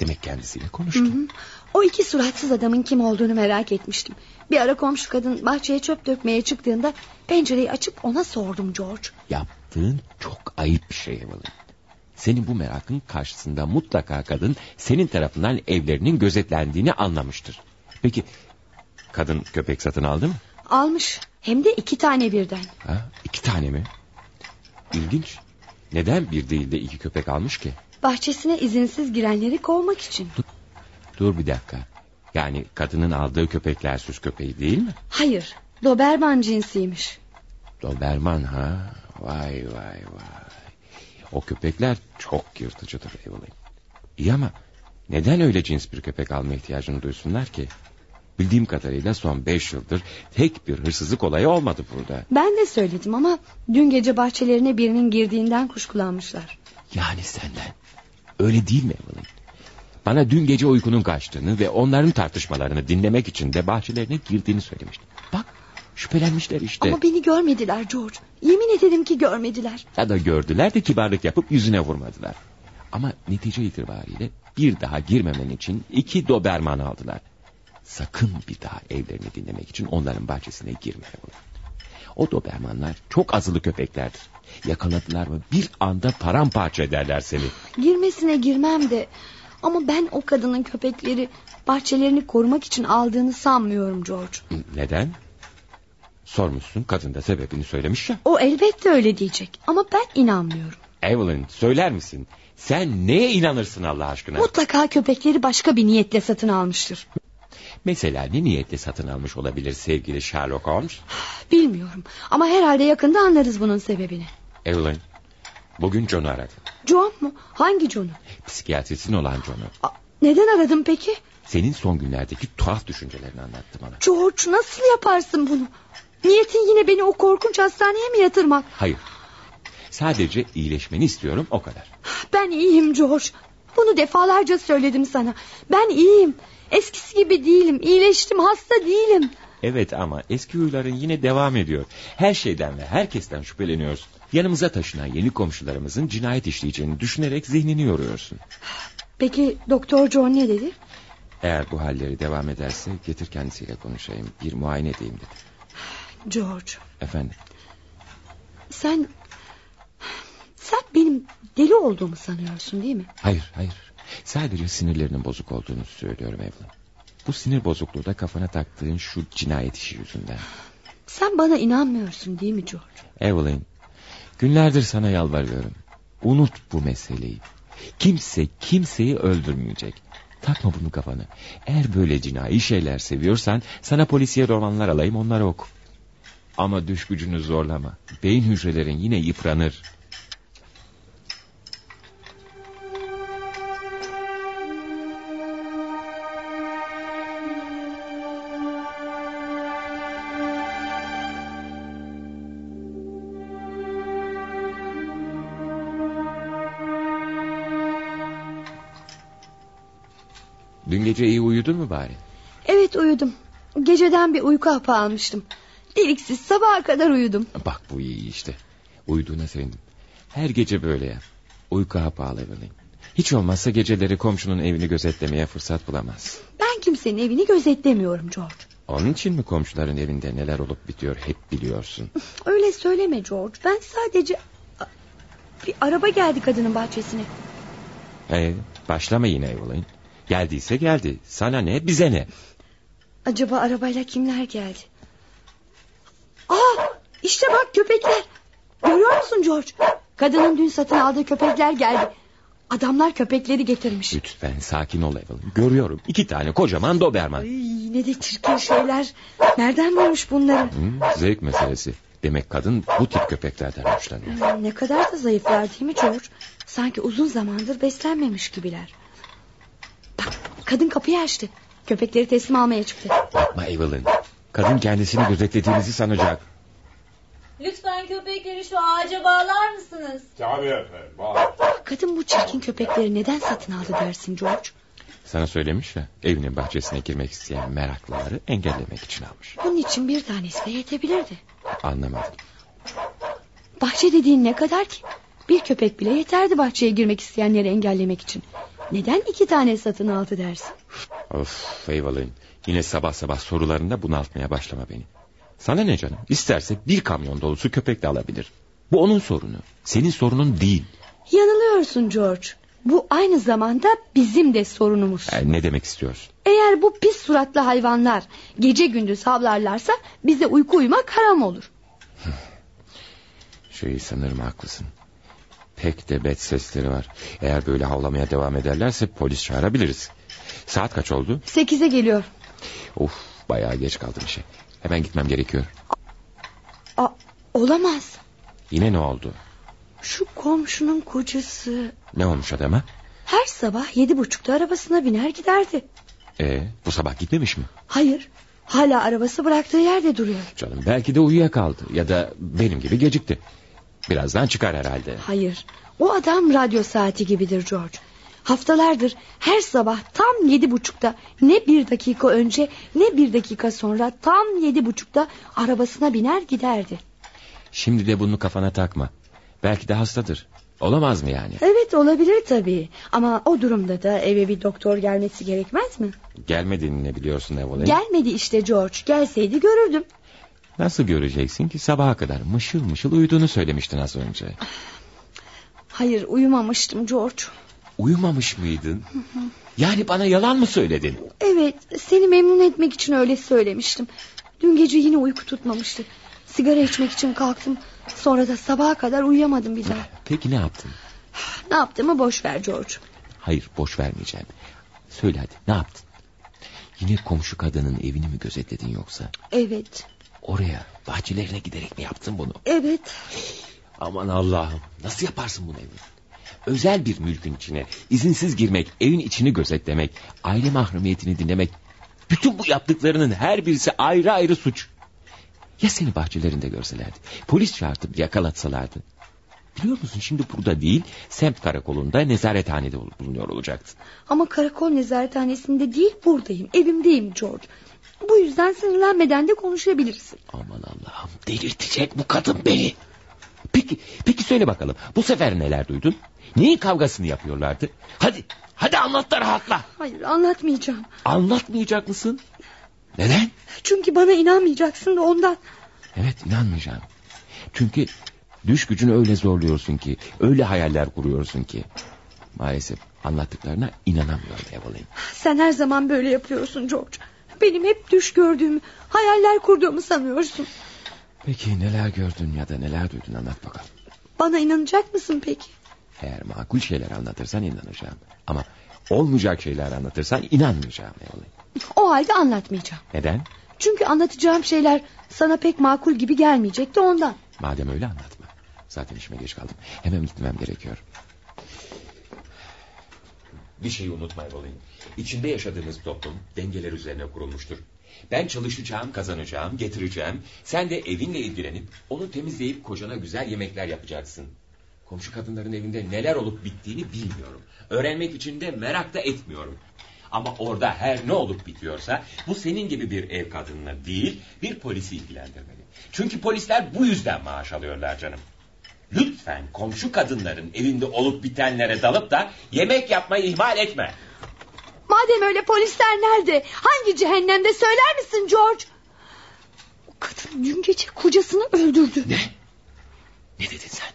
Demek kendisiyle. Hı hı. O iki suratsız adamın kim olduğunu merak etmiştim. Bir ara komşu kadın bahçeye çöp dökmeye çıktığında pencereyi açıp ona sordum George. Yaptığın çok ayıp bir şey Evelyn. Senin bu merakın karşısında mutlaka kadın senin tarafından evlerinin gözetlendiğini anlamıştır. Peki kadın köpek satın aldı mı? Almış. Hem de iki tane birden. Ha, iki tane mi? İlginç. Neden bir değil de iki köpek almış ki? Bahçesine izinsiz girenleri kovmak için. Dur, dur bir dakika. Yani kadının aldığı köpekler süs köpeği değil mi? Hayır. Doberman cinsiymiş. Doberman ha? Vay vay vay. O köpekler çok yırtıcıdır Evelyn. İyi ama neden öyle cins bir köpek alma ihtiyacını duysunlar ki? Bildiğim kadarıyla son beş yıldır tek bir hırsızlık olayı olmadı burada. Ben de söyledim ama dün gece bahçelerine birinin girdiğinden kuşkulanmışlar. Yani senden. Öyle değil mi Evelyn? Bana dün gece uykunun kaçtığını ve onların tartışmalarını dinlemek için de bahçelerine girdiğini söylemiştin. Şüphelenmişler işte. Ama beni görmediler George. Yemin ederim ki görmediler. Ya da gördüler de kibarlık yapıp yüzüne vurmadılar. Ama netice itibariyle bir daha girmemen için iki doberman aldılar. Sakın bir daha evlerini dinlemek için onların bahçesine girme. O dobermanlar çok azılı köpeklerdir. Yakaladılar mı bir anda paramparça ederler seni. Girmesine girmem de... Ama ben o kadının köpekleri bahçelerini korumak için aldığını sanmıyorum George. Neden? Sormuşsun kadın da sebebini söylemiş ya. O elbette öyle diyecek ama ben inanmıyorum. Evelyn söyler misin? Sen neye inanırsın Allah aşkına? Mutlaka köpekleri başka bir niyetle satın almıştır. Mesela ne niyetle satın almış olabilir sevgili Sherlock Holmes? [sighs] Bilmiyorum ama herhalde yakında anlarız bunun sebebini. Evelyn, bugün John'u aradım. John mu? Hangi John'u? Psikiyatrisin olan John'u. Neden aradın peki? Senin son günlerdeki tuhaf düşüncelerini anlattı bana. George nasıl yaparsın bunu? Niyetin yine beni o korkunç hastaneye mi yatırmak? Hayır. Sadece iyileşmeni istiyorum o kadar. Ben iyiyim George. Bunu defalarca söyledim sana. Ben iyiyim. Eskisi gibi değilim. İyileştim hasta değilim. Evet ama eski huyların yine devam ediyor. Her şeyden ve herkesten şüpheleniyorsun. Yanımıza taşınan yeni komşularımızın cinayet işleyeceğini düşünerek zihnini yoruyorsun. Peki Doktor John ne dedi? Eğer bu halleri devam ederse getir kendisiyle konuşayım. Bir muayene edeyim dedi. George Efendim sen... Sen benim deli olduğumu sanıyorsun değil mi? hayır hayır. Sadece sinirlerinin bozuk olduğunu söylüyorum Evelyn. Bu sinir bozukluğu da kafana taktığın şu cinayet işi yüzünden. Sen bana inanmıyorsun değil mi George? Evelyn, günlerdir sana yalvarıyorum. Unut bu meseleyi. Kimse kimseyi öldürmeyecek. Takma bunu kafana. Eğer böyle cinayi şeyler seviyorsan sana polisiye romanlar alayım onları oku. Ama düş gücünü zorlama. Beyin hücrelerin yine yıpranır. Dün gece iyi uyudun mu bari? Evet uyudum. Geceden bir uyku hapı almıştım. Deliksiz sabaha kadar uyudum. Bak bu iyi işte. Uyuduğuna sevindim. Her gece böyle yap. Uyku hapı al Evelyn. Hiç olmazsa geceleri komşunun evini gözetlemeye fırsat bulamaz. Ben kimsenin evini gözetlemiyorum George. Onun için mi komşuların evinde neler olup bitiyor hep biliyorsun? [laughs] Öyle söyleme George. Ben sadece... Bir araba geldi kadının bahçesine. Ee, başlama yine Evelyn. Geldiyse geldi. Sana ne bize ne? Acaba arabayla kimler geldi? Aa, işte bak köpekler. Görüyor musun George? Kadının dün satın aldığı köpekler geldi. Adamlar köpekleri getirmiş. Lütfen sakin ol Evelyn. Görüyorum iki tane kocaman Doberman. Ay, ne de çirkin şeyler. Nereden bulmuş bunları? Hı, zevk meselesi. Demek kadın bu tip köpeklerden hoşlanıyor. Hmm, Ne kadar da zayıflar değil mi George? Sanki uzun zamandır beslenmemiş gibiler. Bak kadın kapıyı açtı. Köpekleri teslim almaya çıktı. Yapma Evelyn. Kadın kendisini gözetlediğinizi sanacak. Lütfen köpekleri şu ağaca bağlar mısınız? Tabii efendim. Var. Kadın bu çirkin köpekleri neden satın aldı dersin George? Sana söylemiş ya evinin bahçesine girmek isteyen meraklıları engellemek için almış. Bunun için bir tanesi de yetebilirdi. Anlamadım. Bahçe dediğin ne kadar ki? Bir köpek bile yeterdi bahçeye girmek isteyenleri engellemek için. Neden iki tane satın aldı dersin? Of Evelyn. Yine sabah sabah sorularında bunaltmaya başlama beni. Sana ne canım? İsterse bir kamyon dolusu köpek de alabilir. Bu onun sorunu. Senin sorunun değil. Yanılıyorsun George. Bu aynı zamanda bizim de sorunumuz. Yani ne demek istiyorsun? Eğer bu pis suratlı hayvanlar gece gündüz havlarlarsa bize uyku uyumak haram olur. Şey sanırım haklısın. Pek de bet sesleri var. Eğer böyle havlamaya devam ederlerse polis çağırabiliriz. Saat kaç oldu? Sekize geliyor. Of bayağı geç kaldım işe. Hemen gitmem gerekiyor. Aa, olamaz. Yine ne oldu? Şu komşunun kocası Ne olmuş adama? her sabah yedi buçukta arabasına biner giderdi. Ee, bu sabah gitmemiş mi? Hayır hala arabası bıraktığı yerde duruyor. Canım belki de uyuyakaldı ya da benim gibi gecikti. Birazdan çıkar herhalde. Hayır o adam radyo saati gibidir George. Haftalardır her sabah tam yedi buçukta ne bir dakika önce ne bir dakika sonra tam yedi buçukta arabasına biner giderdi. Şimdi de bunu kafana takma. Belki de hastadır. Olamaz mı yani? Evet olabilir tabii ama o durumda da eve bir doktor gelmesi gerekmez mi? Gelmediğini ne biliyorsun Evelyn? Gelmedi işte George gelseydi görürdüm. Nasıl göreceksin ki sabaha kadar mışıl mışıl uyuduğunu söylemiştin az önce. Hayır uyumamıştım George. Uyumamış mıydın? Yani bana yalan mı söyledin? Evet seni memnun etmek için öyle söylemiştim. Dün gece yine uyku tutmamıştı. Sigara içmek için kalktım. Sonra da sabaha kadar uyuyamadım bir daha. Peki ne yaptın? Ne yaptığımı boş ver George. Hayır boş vermeyeceğim. Söyle hadi ne yaptın? Yine komşu kadının evini mi gözetledin yoksa? Evet. Oraya bahçelerine giderek mi yaptın bunu? Evet. Aman Allah'ım nasıl yaparsın bunu evin? Özel bir mülkün içine izinsiz girmek, evin içini gözetlemek, aile mahrumiyetini dinlemek... ...bütün bu yaptıklarının her birisi ayrı ayrı suç. Ya seni bahçelerinde görselerdi, polis çağırtıp yakalatsalardı... Biliyor musun şimdi burada değil, semt karakolunda nezarethanede bulunuyor olacaktın. Ama karakol nezarethanesinde değil buradayım, evimdeyim George. Bu yüzden sinirlenmeden de konuşabilirsin. Aman Allah'ım delirtecek bu kadın beni. Peki, peki söyle bakalım bu sefer neler duydun? Neyin kavgasını yapıyorlardı? Hadi, hadi anlat da rahatla. Hayır anlatmayacağım. Anlatmayacak mısın? Neden? Çünkü bana inanmayacaksın da ondan. Evet inanmayacağım. Çünkü düş gücünü öyle zorluyorsun ki, öyle hayaller kuruyorsun ki. Maalesef anlattıklarına inanamıyorum Evelyn. Sen her zaman böyle yapıyorsun George. Benim hep düş gördüğümü, hayaller kurduğumu sanıyorsun. Peki neler gördün ya da neler duydun anlat bakalım. Bana inanacak mısın peki? Eğer makul şeyler anlatırsan inanacağım. Ama olmayacak şeyler anlatırsan inanmayacağım Evelyn. O halde anlatmayacağım. Neden? Çünkü anlatacağım şeyler sana pek makul gibi gelmeyecekti ondan. Madem öyle anlatma. Zaten işime geç kaldım. Hemen gitmem gerekiyor. Bir şeyi unutma Evelyn. İçinde yaşadığımız toplum dengeler üzerine kurulmuştur. Ben çalışacağım, kazanacağım, getireceğim. Sen de evinle ilgilenip onu temizleyip kocana güzel yemekler yapacaksın. Komşu kadınların evinde neler olup bittiğini bilmiyorum. Öğrenmek için de merak da etmiyorum. Ama orada her ne olup bitiyorsa bu senin gibi bir ev kadınına değil bir polisi ilgilendirmeli. Çünkü polisler bu yüzden maaş alıyorlar canım. Lütfen komşu kadınların evinde olup bitenlere dalıp da yemek yapmayı ihmal etme. Madem öyle polisler nerede? Hangi cehennemde söyler misin George? O kadın dün gece kocasını öldürdü. Ne? Ne dedin sen?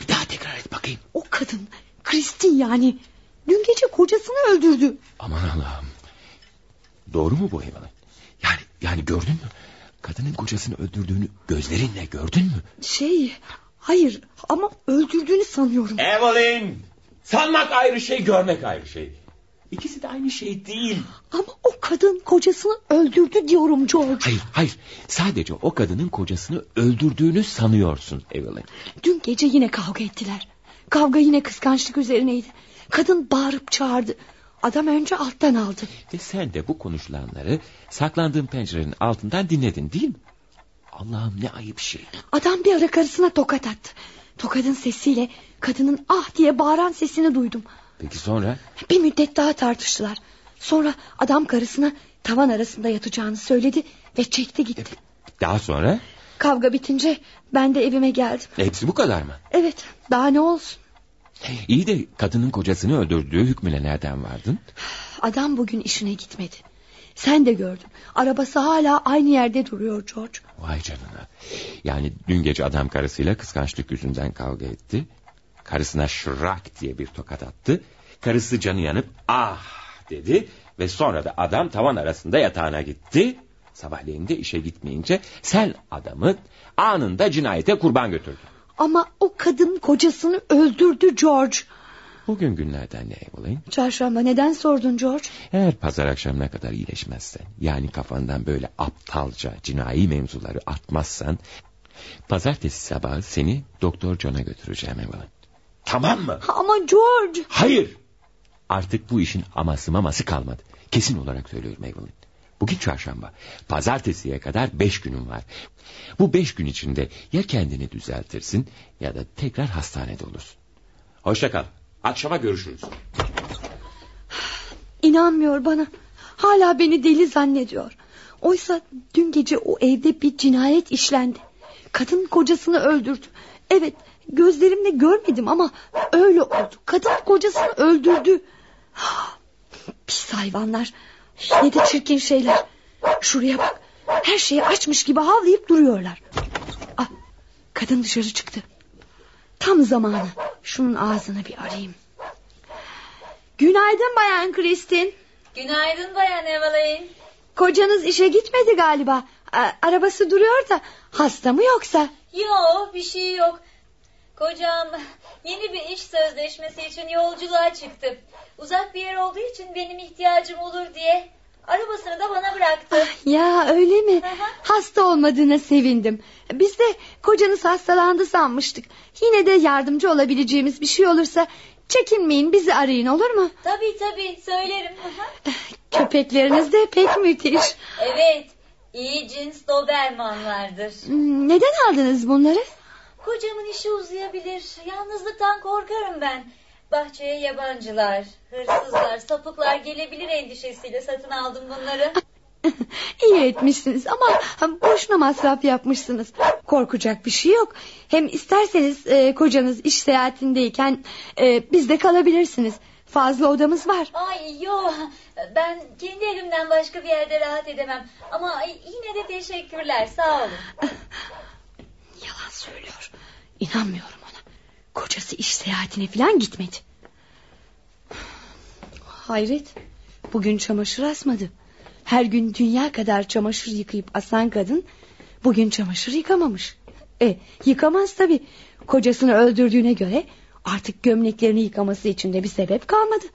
Bir daha tekrar et bakayım. O kadın Kristin yani. Dün gece kocasını öldürdü. Aman Allah'ım. Doğru mu bu Evelyn? Yani, yani gördün mü? Kadının kocasını öldürdüğünü gözlerinle gördün mü? Şey hayır ama öldürdüğünü sanıyorum. Evelyn! Sanmak ayrı şey görmek ayrı şey. İkisi de aynı şey değil. Ama o kadın kocasını öldürdü diyorum George. Hayır hayır sadece o kadının kocasını öldürdüğünü sanıyorsun Evelyn. Dün gece yine kavga ettiler. Kavga yine kıskançlık üzerineydi. Kadın bağırıp çağırdı. Adam önce alttan aldı. Ve sen de bu konuşulanları saklandığın pencerenin altından dinledin değil mi? Allah'ım ne ayıp şey. Adam bir ara karısına tokat attı. Tokadın sesiyle kadının ah diye bağıran sesini duydum. Peki sonra? Bir müddet daha tartıştılar. Sonra adam karısına tavan arasında yatacağını söyledi ve çekti gitti. Daha sonra? Kavga bitince ben de evime geldim. Hepsi bu kadar mı? Evet daha ne olsun. İyi de kadının kocasını öldürdüğü hükmüne nereden vardın? Adam bugün işine gitmedi. Sen de gördün. Arabası hala aynı yerde duruyor George. Vay canına. Yani dün gece adam karısıyla kıskançlık yüzünden kavga etti. Karısına şırak diye bir tokat attı. Karısı canı yanıp ah dedi. Ve sonra da adam tavan arasında yatağına gitti. Sabahleyin de işe gitmeyince sen adamı anında cinayete kurban götürdün. Ama o kadın kocasını öldürdü George. Bugün günlerden ne Evelyn? Çarşamba neden sordun George? Eğer pazar akşamına kadar iyileşmezsen... ...yani kafandan böyle aptalca cinayi mevzuları atmazsan... ...pazartesi sabahı seni Doktor John'a götüreceğim Evelyn. Tamam mı? Ama George... Hayır. Artık bu işin aması maması kalmadı. Kesin olarak söylüyorum Evelyn. Bugün çarşamba. Pazartesiye kadar beş günüm var. Bu beş gün içinde ya kendini düzeltirsin... ...ya da tekrar hastanede olursun. Hoşça kal. Akşama görüşürüz. İnanmıyor bana. Hala beni deli zannediyor. Oysa dün gece o evde bir cinayet işlendi. Kadın kocasını öldürdü. Evet gözlerimle görmedim ama öyle oldu. Kadın kocasını öldürdü. Pis hayvanlar. Ne de çirkin şeyler. Şuraya bak. Her şeyi açmış gibi havlayıp duruyorlar. Ah, kadın dışarı çıktı. Tam zamanı. Şunun ağzını bir arayayım. Günaydın Bayan Kristin. Günaydın Bayan Evelyn. Kocanız işe gitmedi galiba. A- arabası duruyor da hasta mı yoksa? Yok bir şey yok. Kocam yeni bir iş sözleşmesi için yolculuğa çıktı. Uzak bir yer olduğu için benim ihtiyacım olur diye. Arabasını da bana bıraktı. Ya öyle mi? Hasta olmadığına sevindim. Biz de kocanız hastalandı sanmıştık. Yine de yardımcı olabileceğimiz bir şey olursa çekinmeyin bizi arayın olur mu? Tabii tabii söylerim. Köpekleriniz de pek müthiş. evet iyi cins Dobermanlardır. Hmm, Neden aldınız bunları? Kocamın işi uzayabilir. Yalnızlıktan korkarım ben. Bahçeye yabancılar, hırsızlar, sapıklar gelebilir endişesiyle satın aldım bunları. [laughs] İyi etmişsiniz ama boşuna masraf yapmışsınız. Korkacak bir şey yok. Hem isterseniz e, kocanız iş seyahatindeyken e, bizde kalabilirsiniz. Fazla odamız var. Ay yok ben kendi evimden başka bir yerde rahat edemem. Ama yine de teşekkürler sağ olun. [laughs] Yalan söylüyor. İnanmıyorum ona. Kocası iş seyahatine falan gitmedi. Hayret. Bugün çamaşır asmadı. Her gün dünya kadar çamaşır yıkayıp asan kadın... ...bugün çamaşır yıkamamış. E yıkamaz tabii. Kocasını öldürdüğüne göre... ...artık gömleklerini yıkaması için de bir sebep kalmadı.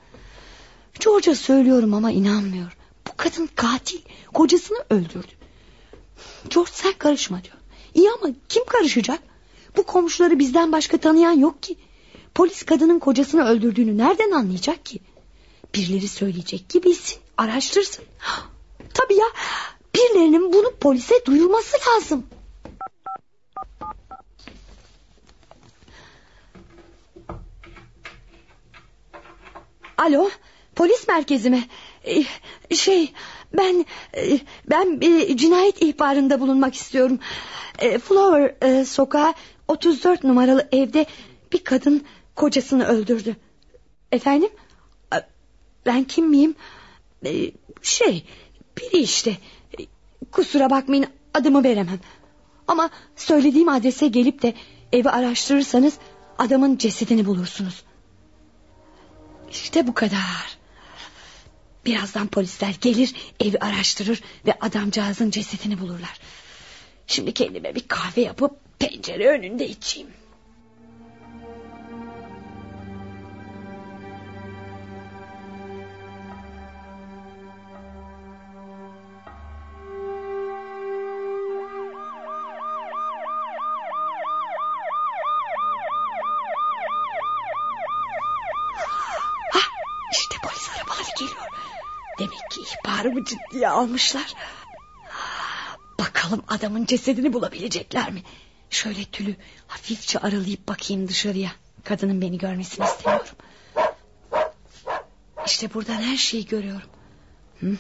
George'a söylüyorum ama inanmıyor. Bu kadın katil. Kocasını öldürdü. George sen karışma diyor. İyi ama kim karışacak? Bu komşuları bizden başka tanıyan yok ki. Polis kadının kocasını öldürdüğünü nereden anlayacak ki? Birileri söyleyecek ki bilsin, araştırsın. [gasps] Tabii ya, birilerinin bunu polise duyurması lazım. Alo, polis merkezi mi? Ee, Şey, ben e, ben bir cinayet ihbarında bulunmak istiyorum. E, Flower e, sokağı 34 numaralı evde bir kadın kocasını öldürdü. Efendim? Ben kim miyim? Şey, biri işte. Kusura bakmayın adımı veremem. Ama söylediğim adrese gelip de evi araştırırsanız adamın cesedini bulursunuz. İşte bu kadar. Birazdan polisler gelir, evi araştırır ve adamcağızın cesedini bulurlar. Şimdi kendime bir kahve yapıp pencere önünde içeyim. Ciddiye almışlar. Bakalım adamın cesedini bulabilecekler mi? Şöyle tülü hafifçe aralayıp bakayım dışarıya. Kadının beni görmesini istemiyorum. İşte buradan her şeyi görüyorum. Hı?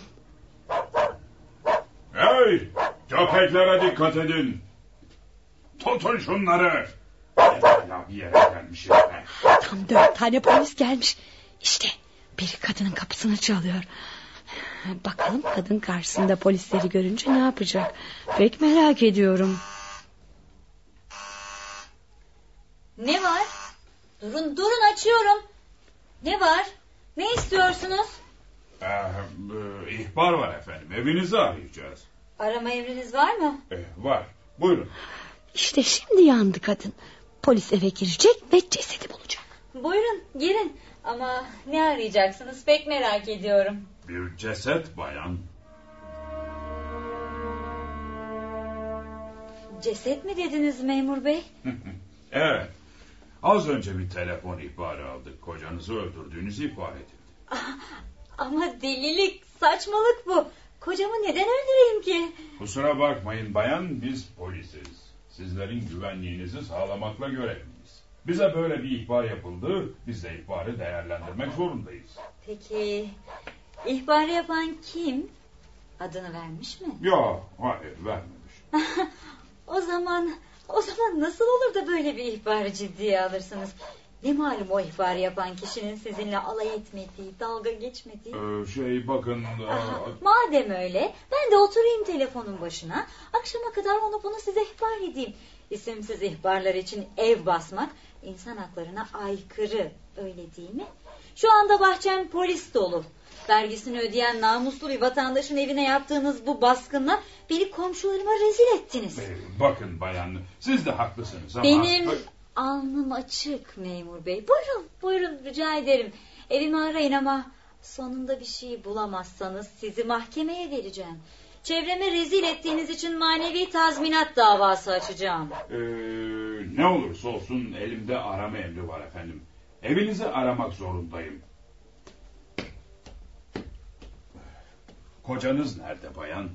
Hey! Köpeklere dikkat edin. Tutun şunları. Hala bir yere gelmişiz be. Tam dört tane polis gelmiş. İşte biri kadının kapısını çalıyor. Bakalım kadın karşısında polisleri görünce ne yapacak? Pek merak ediyorum. Ne var? Durun durun açıyorum. Ne var? Ne istiyorsunuz? Ee, e, ihbar var efendim. Evinizi arayacağız. Arama emriniz var mı? Eh, var. Buyurun. İşte şimdi yandı kadın. Polis eve girecek ve cesedi bulacak. Buyurun girin. Ama ne arayacaksınız pek merak ediyorum. Bir ceset bayan. Ceset mi dediniz memur bey? [laughs] evet. Az önce bir telefon ihbarı aldık. Kocanızı öldürdüğünüz ihbar edildi. Ama delilik, saçmalık bu. Kocamı neden öldüreyim ki? Kusura bakmayın bayan biz polisiz. Sizlerin güvenliğinizi sağlamakla görevliyiz. Bize böyle bir ihbar yapıldı. Biz de ihbarı değerlendirmek zorundayız. Peki ihbarı yapan kim? Adını vermiş mi? Yok hayır vermemiş. [laughs] o zaman o zaman nasıl olur da böyle bir ihbarı ciddiye alırsınız? Ne malum o ihbarı yapan kişinin sizinle alay etmediği, dalga geçmediği? Ee, şey bakın... e, Aha, madem öyle ben de oturayım telefonun başına. Akşama kadar onu bunu size ihbar edeyim. İsimsiz ihbarlar için ev basmak insan haklarına aykırı öyle değil mi? Şu anda bahçem polis dolu. Vergisini ödeyen namuslu bir vatandaşın evine yaptığınız bu baskınla beni komşularıma rezil ettiniz. e, bakın bayan siz de haklısınız ama... Benim alnım açık memur bey. Buyurun buyurun rica ederim. Evimi arayın ama Sonunda bir şey bulamazsanız sizi mahkemeye vereceğim. Çevreme rezil ettiğiniz için manevi tazminat davası açacağım. Ee, ne olursa olsun elimde arama emri var efendim. Evinizi aramak zorundayım. Kocanız nerede bayan?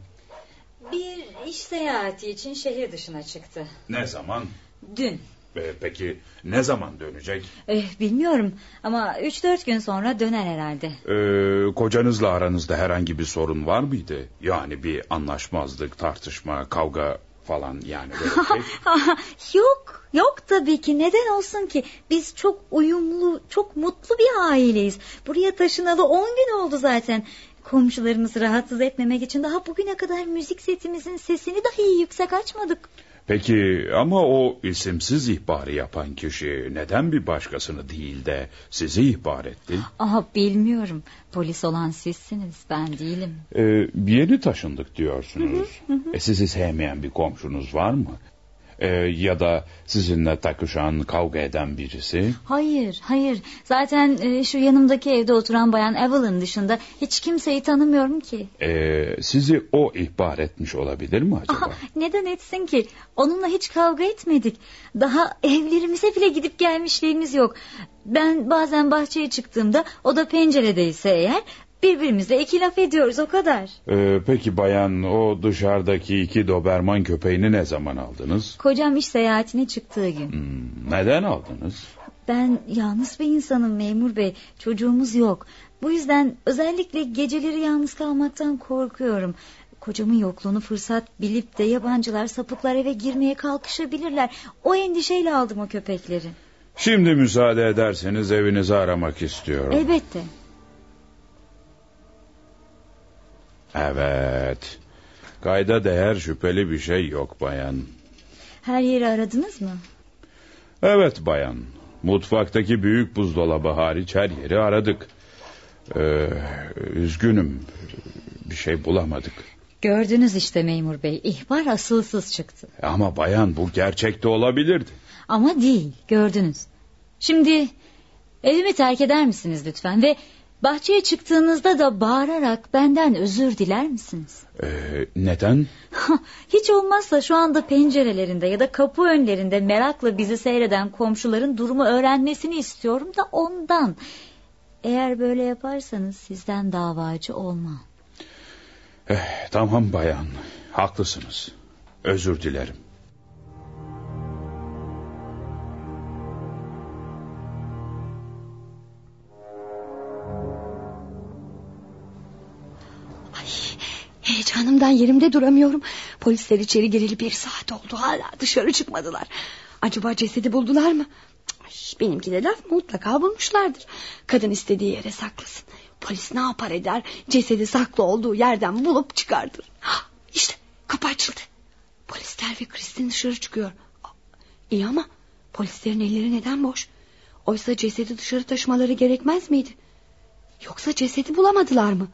Bir iş seyahati için şehir dışına çıktı. Ne zaman? Dün. Ee, peki ne zaman dönecek? Eh, bilmiyorum ama 3-4 gün sonra döner herhalde. Ee, kocanızla aranızda herhangi bir sorun var mıydı? Yani bir anlaşmazlık, tartışma, kavga falan yani böyle şey. [laughs] yok yok tabii ki neden olsun ki biz çok uyumlu çok mutlu bir aileyiz buraya taşınalı on gün oldu zaten komşularımızı rahatsız etmemek için daha bugüne kadar müzik setimizin sesini dahi yüksek açmadık Peki ama o isimsiz ihbarı yapan kişi neden bir başkasını değil de sizi ihbar etti? Aha bilmiyorum polis olan sizsiniz ben değilim Ee, yeni taşındık diyorsunuz. E, sizi sevmeyen bir komşunuz var mı? Ee, ya da sizinle takışan, kavga eden birisi? Hayır, hayır. Zaten e, şu yanımdaki evde oturan bayan Evelyn dışında hiç kimseyi tanımıyorum ki. Ee, sizi o ihbar etmiş olabilir mi acaba? Aha, neden etsin ki? Onunla hiç kavga etmedik. Daha evlerimize bile gidip gelmişliğimiz yok. Ben bazen bahçeye çıktığımda o da penceredeyse eğer birbirimizle iki laf ediyoruz o kadar. Ee, peki bayan o dışarıdaki iki doberman köpeğini ne zaman aldınız? Kocam iş seyahatine çıktığı gün. Hmm, neden aldınız? Ben yalnız bir insanım memur bey. Çocuğumuz yok. Bu yüzden özellikle geceleri yalnız kalmaktan korkuyorum. Kocamın yokluğunu fırsat bilip de yabancılar sapıklar eve girmeye kalkışabilirler. O endişeyle aldım o köpekleri. Şimdi müsaade ederseniz evinizi aramak istiyorum. Elbette. Evet. Kayda değer şüpheli bir şey yok bayan. Her yeri aradınız mı? Evet bayan. Mutfaktaki büyük buzdolabı hariç her yeri aradık. Ee, üzgünüm. Bir şey bulamadık. Gördünüz işte memur bey. İhbar asılsız çıktı. Ama bayan bu gerçekte olabilirdi. Ama değil gördünüz. Şimdi evimi terk eder misiniz lütfen ve bahçeye çıktığınızda da bağırarak benden özür diler misiniz? Ee, neden? Hiç olmazsa şu anda pencerelerinde ya da kapı önlerinde merakla bizi seyreden komşuların durumu öğrenmesini istiyorum da ondan. Eğer böyle yaparsanız sizden davacı olmam. Eh, tamam bayan. Haklısınız. Özür dilerim. Heyecanımdan yerimde duramıyorum. Polisler içeri gireli bir saat oldu. Hala dışarı çıkmadılar. Acaba cesedi buldular mı? Ay, benimki de laf mutlaka bulmuşlardır. Kadın istediği yere saklasın. Polis ne yapar eder? Cesedi saklı olduğu yerden bulup çıkartır. İşte kapı açıldı. Polisler ve Kristin dışarı çıkıyor. İyi ama polislerin elleri neden boş? Oysa cesedi dışarı taşımaları gerekmez miydi? Yoksa cesedi bulamadılar mı?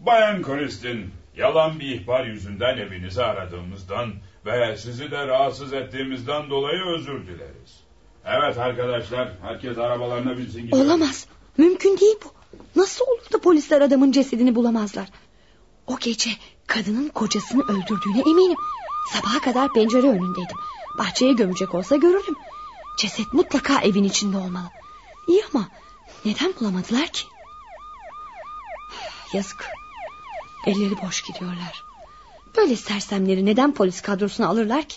Bayan Kristin, yalan bir ihbar yüzünden evinizi aradığımızdan ve sizi de rahatsız ettiğimizden dolayı özür dileriz. Evet arkadaşlar, herkes arabalarına binsin gidiyor. Olamaz. Mümkün değil bu. Nasıl olur da polisler adamın cesedini bulamazlar? O gece kadının kocasını öldürdüğüne eminim. Sabaha kadar pencere önündeydim. Bahçeye gömecek olsa görürdüm. Ceset mutlaka evin içinde olmalı. İyi ama neden bulamadılar ki? [sighs] Yazık. Elleri boş gidiyorlar. Böyle sersemleri neden polis kadrosuna alırlar ki?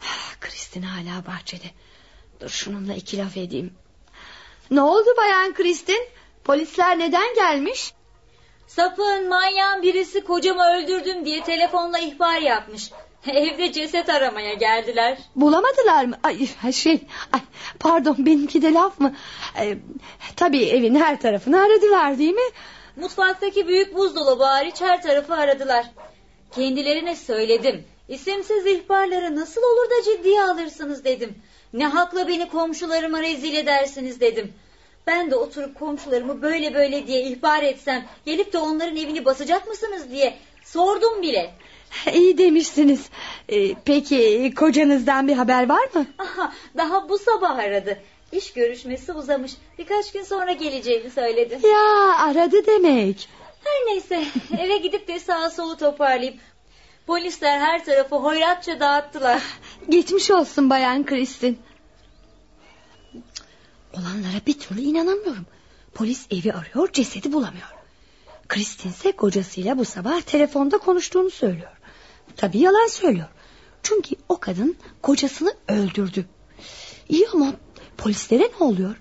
[sighs] Kristin hala bahçede. Dur şununla iki laf edeyim. Ne oldu bayan Kristin? Polisler neden gelmiş? Sapığın manyağın birisi kocamı öldürdüm diye telefonla ihbar yapmış. [laughs] Evde ceset aramaya geldiler. Bulamadılar mı? Ay şey, ay, pardon benimki de laf mı? Ee, tabii evin her tarafını aradılar değil mi? Mutfaktaki büyük buzdolabı hariç her tarafı aradılar. Kendilerine söyledim. İsimsiz ihbarları nasıl olur da ciddiye alırsınız dedim. Ne hakla beni komşularıma rezil edersiniz dedim. Ben de oturup komşularımı böyle böyle diye ihbar etsem... ...gelip de onların evini basacak mısınız diye sordum bile. [laughs] İyi demişsiniz. Ee, peki kocanızdan bir haber var mı? Aha, daha bu sabah aradı. İş görüşmesi uzamış. Birkaç gün sonra geleceğini söyledi. Ya aradı demek. Her neyse [laughs] eve gidip de sağa solu toparlayayım. Polisler her tarafı hoyratça dağıttılar. Geçmiş olsun bayan Kristin. Olanlara bir türlü inanamıyorum. Polis evi arıyor cesedi bulamıyor. Kristin ise kocasıyla bu sabah telefonda konuştuğunu söylüyor. Tabii yalan söylüyor. Çünkü o kadın kocasını öldürdü. İyi ama polislere ne oluyor?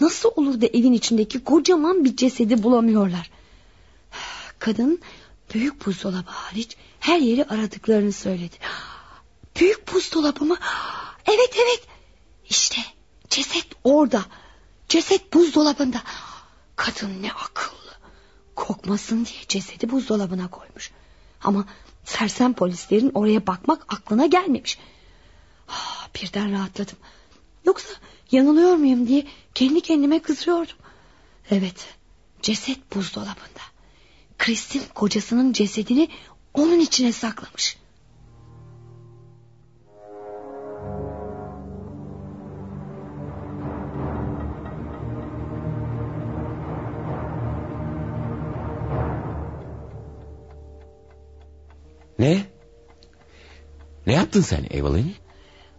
Nasıl olur da evin içindeki kocaman bir cesedi bulamıyorlar? Kadın büyük buzdolabı hariç her yeri aradıklarını söyledi. Büyük buzdolabı mı? Evet evet. İşte ceset orada. Ceset buzdolabında. Kadın ne akıllı. Kokmasın diye cesedi buzdolabına koymuş. Ama sersem polislerin oraya bakmak aklına gelmemiş. Ah, birden rahatladım. Yoksa yanılıyor muyum diye kendi kendime kızıyordum. Evet ceset buzdolabında. Kristin kocasının cesedini onun içine saklamış. Ne? Ne yaptın sen Evelyn?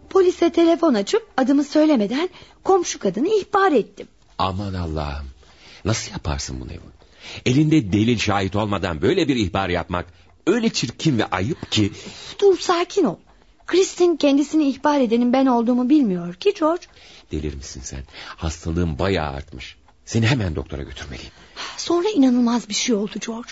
Polise telefon açıp adımı söylemeden komşu kadını ihbar ettim. Aman Allah'ım. Nasıl yaparsın bunu Evelyn? Elinde delil şahit olmadan böyle bir ihbar yapmak öyle çirkin ve ayıp ki... Dur sakin ol. Kristin kendisini ihbar edenin ben olduğumu bilmiyor ki George. Delir misin sen? Hastalığın bayağı artmış. Seni hemen doktora götürmeliyim. Sonra inanılmaz bir şey oldu George.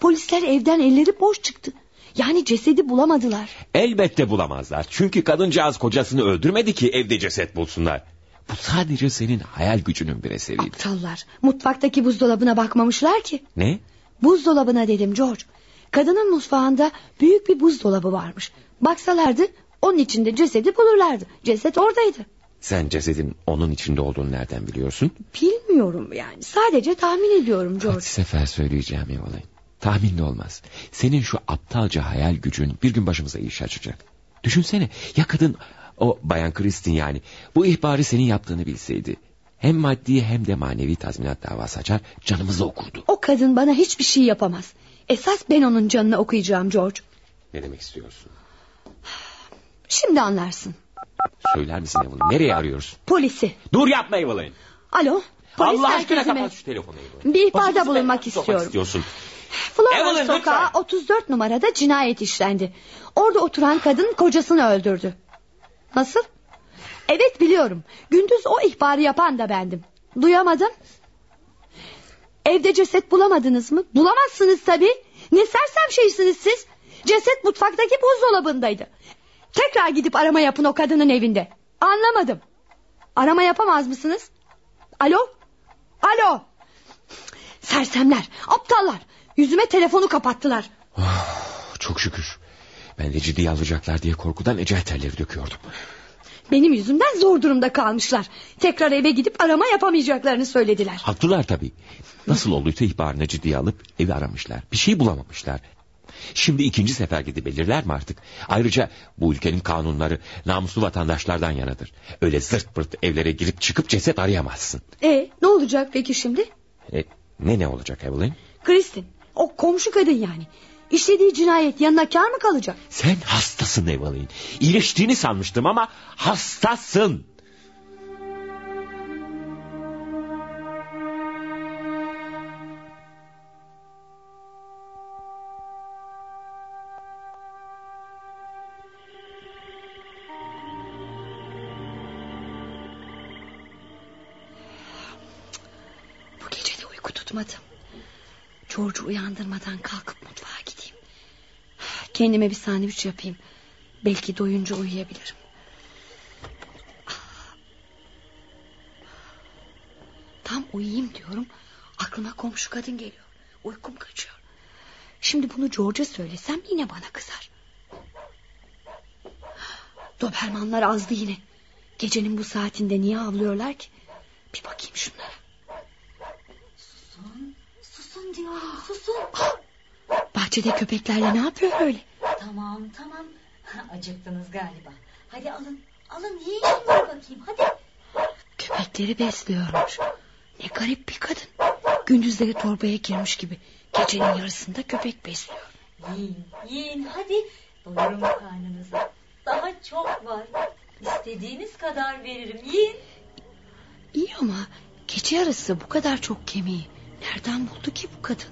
Polisler evden elleri boş çıktı. Yani cesedi bulamadılar. Elbette bulamazlar. Çünkü kadıncağız kocasını öldürmedi ki evde ceset bulsunlar. Bu sadece senin hayal gücünün bir eseriydi. Aptallar. Mutfaktaki buzdolabına bakmamışlar ki. Ne? Buzdolabına dedim George. Kadının mutfağında büyük bir buzdolabı varmış. Baksalardı onun içinde cesedi bulurlardı. Ceset oradaydı. Sen cesedin onun içinde olduğunu nereden biliyorsun? Bilmiyorum yani. Sadece tahmin ediyorum George. Kaç sefer söyleyeceğim Evelyn. Tahmin de olmaz. Senin şu aptalca hayal gücün bir gün başımıza iş açacak. Düşünsene ya kadın o bayan Kristin yani bu ihbarı senin yaptığını bilseydi. Hem maddi hem de manevi tazminat davası açar canımızı okurdu. O kadın bana hiçbir şey yapamaz. Esas ben onun canını okuyacağım George. Ne demek istiyorsun? Şimdi anlarsın. Söyler misin Evelyn? Nereye arıyoruz? Polisi. Dur yapma Evelyn. Alo. Polis Allah aşkına kapat şu telefonu Evelyn. Bir ihbarda bulunmak istiyorum. istiyorsun. Florence Evelyn, sokağı lütfen. 34 numarada cinayet işlendi. Orada oturan kadın kocasını öldürdü. Nasıl? Evet biliyorum. Gündüz o ihbarı yapan da bendim. Duyamadım. Evde ceset bulamadınız mı? Bulamazsınız tabii. Ne sersem şeysiniz siz. Ceset mutfaktaki buzdolabındaydı. Tekrar gidip arama yapın o kadının evinde. Anlamadım. Arama yapamaz mısınız? Alo? Alo? Sersemler, aptallar. Yüzüme telefonu kapattılar. Çok şükür. Ben de ciddiye alacaklar diye korkudan ecel telleri döküyordum. Benim yüzümden zor durumda kalmışlar. Tekrar eve gidip arama yapamayacaklarını söylediler. Haklılar tabii. Nasıl olduysa ihbarını ciddiye alıp evi aramışlar. Bir şey bulamamışlar. Şimdi ikinci sefer gidebilirler mi artık? Ayrıca bu ülkenin kanunları namuslu vatandaşlardan yanadır. Öyle zırt pırt evlere girip çıkıp ceset arayamazsın. E ne olacak peki şimdi? E, ne ne olacak Evelyn? Kristin, o komşu kadın yani. İşlediği cinayet yanına kar mı kalacak? Sen hastasın Evelyn. İyileştiğini sanmıştım ama hastasın. Uyandırmadan kalkıp mutfağa gideyim. Kendime bir sandviç yapayım. Belki doyunca uyuyabilirim. Tam uyuyayım diyorum. Aklıma komşu kadın geliyor. Uykum kaçıyor. Şimdi bunu George'a söylesem yine bana kızar. Dobermanlar azdı yine. Gecenin bu saatinde niye avlıyorlar ki? Bir bakayım şunlara. Susun diyorum susun. Bahçede köpeklerle ne yapıyor öyle? Tamam tamam. Acıktınız galiba. Hadi alın alın yiyin şunları bakayım hadi. Köpekleri besliyormuş. Ne garip bir kadın. Gündüzleri torbaya girmiş gibi. Gecenin yarısında köpek besliyor. Yiyin, yiyin hadi. Doyurun karnınızı. Daha çok var. İstediğiniz kadar veririm. Yiyin. İyi ama gece yarısı bu kadar çok kemiği. Nereden buldu ki bu kadın?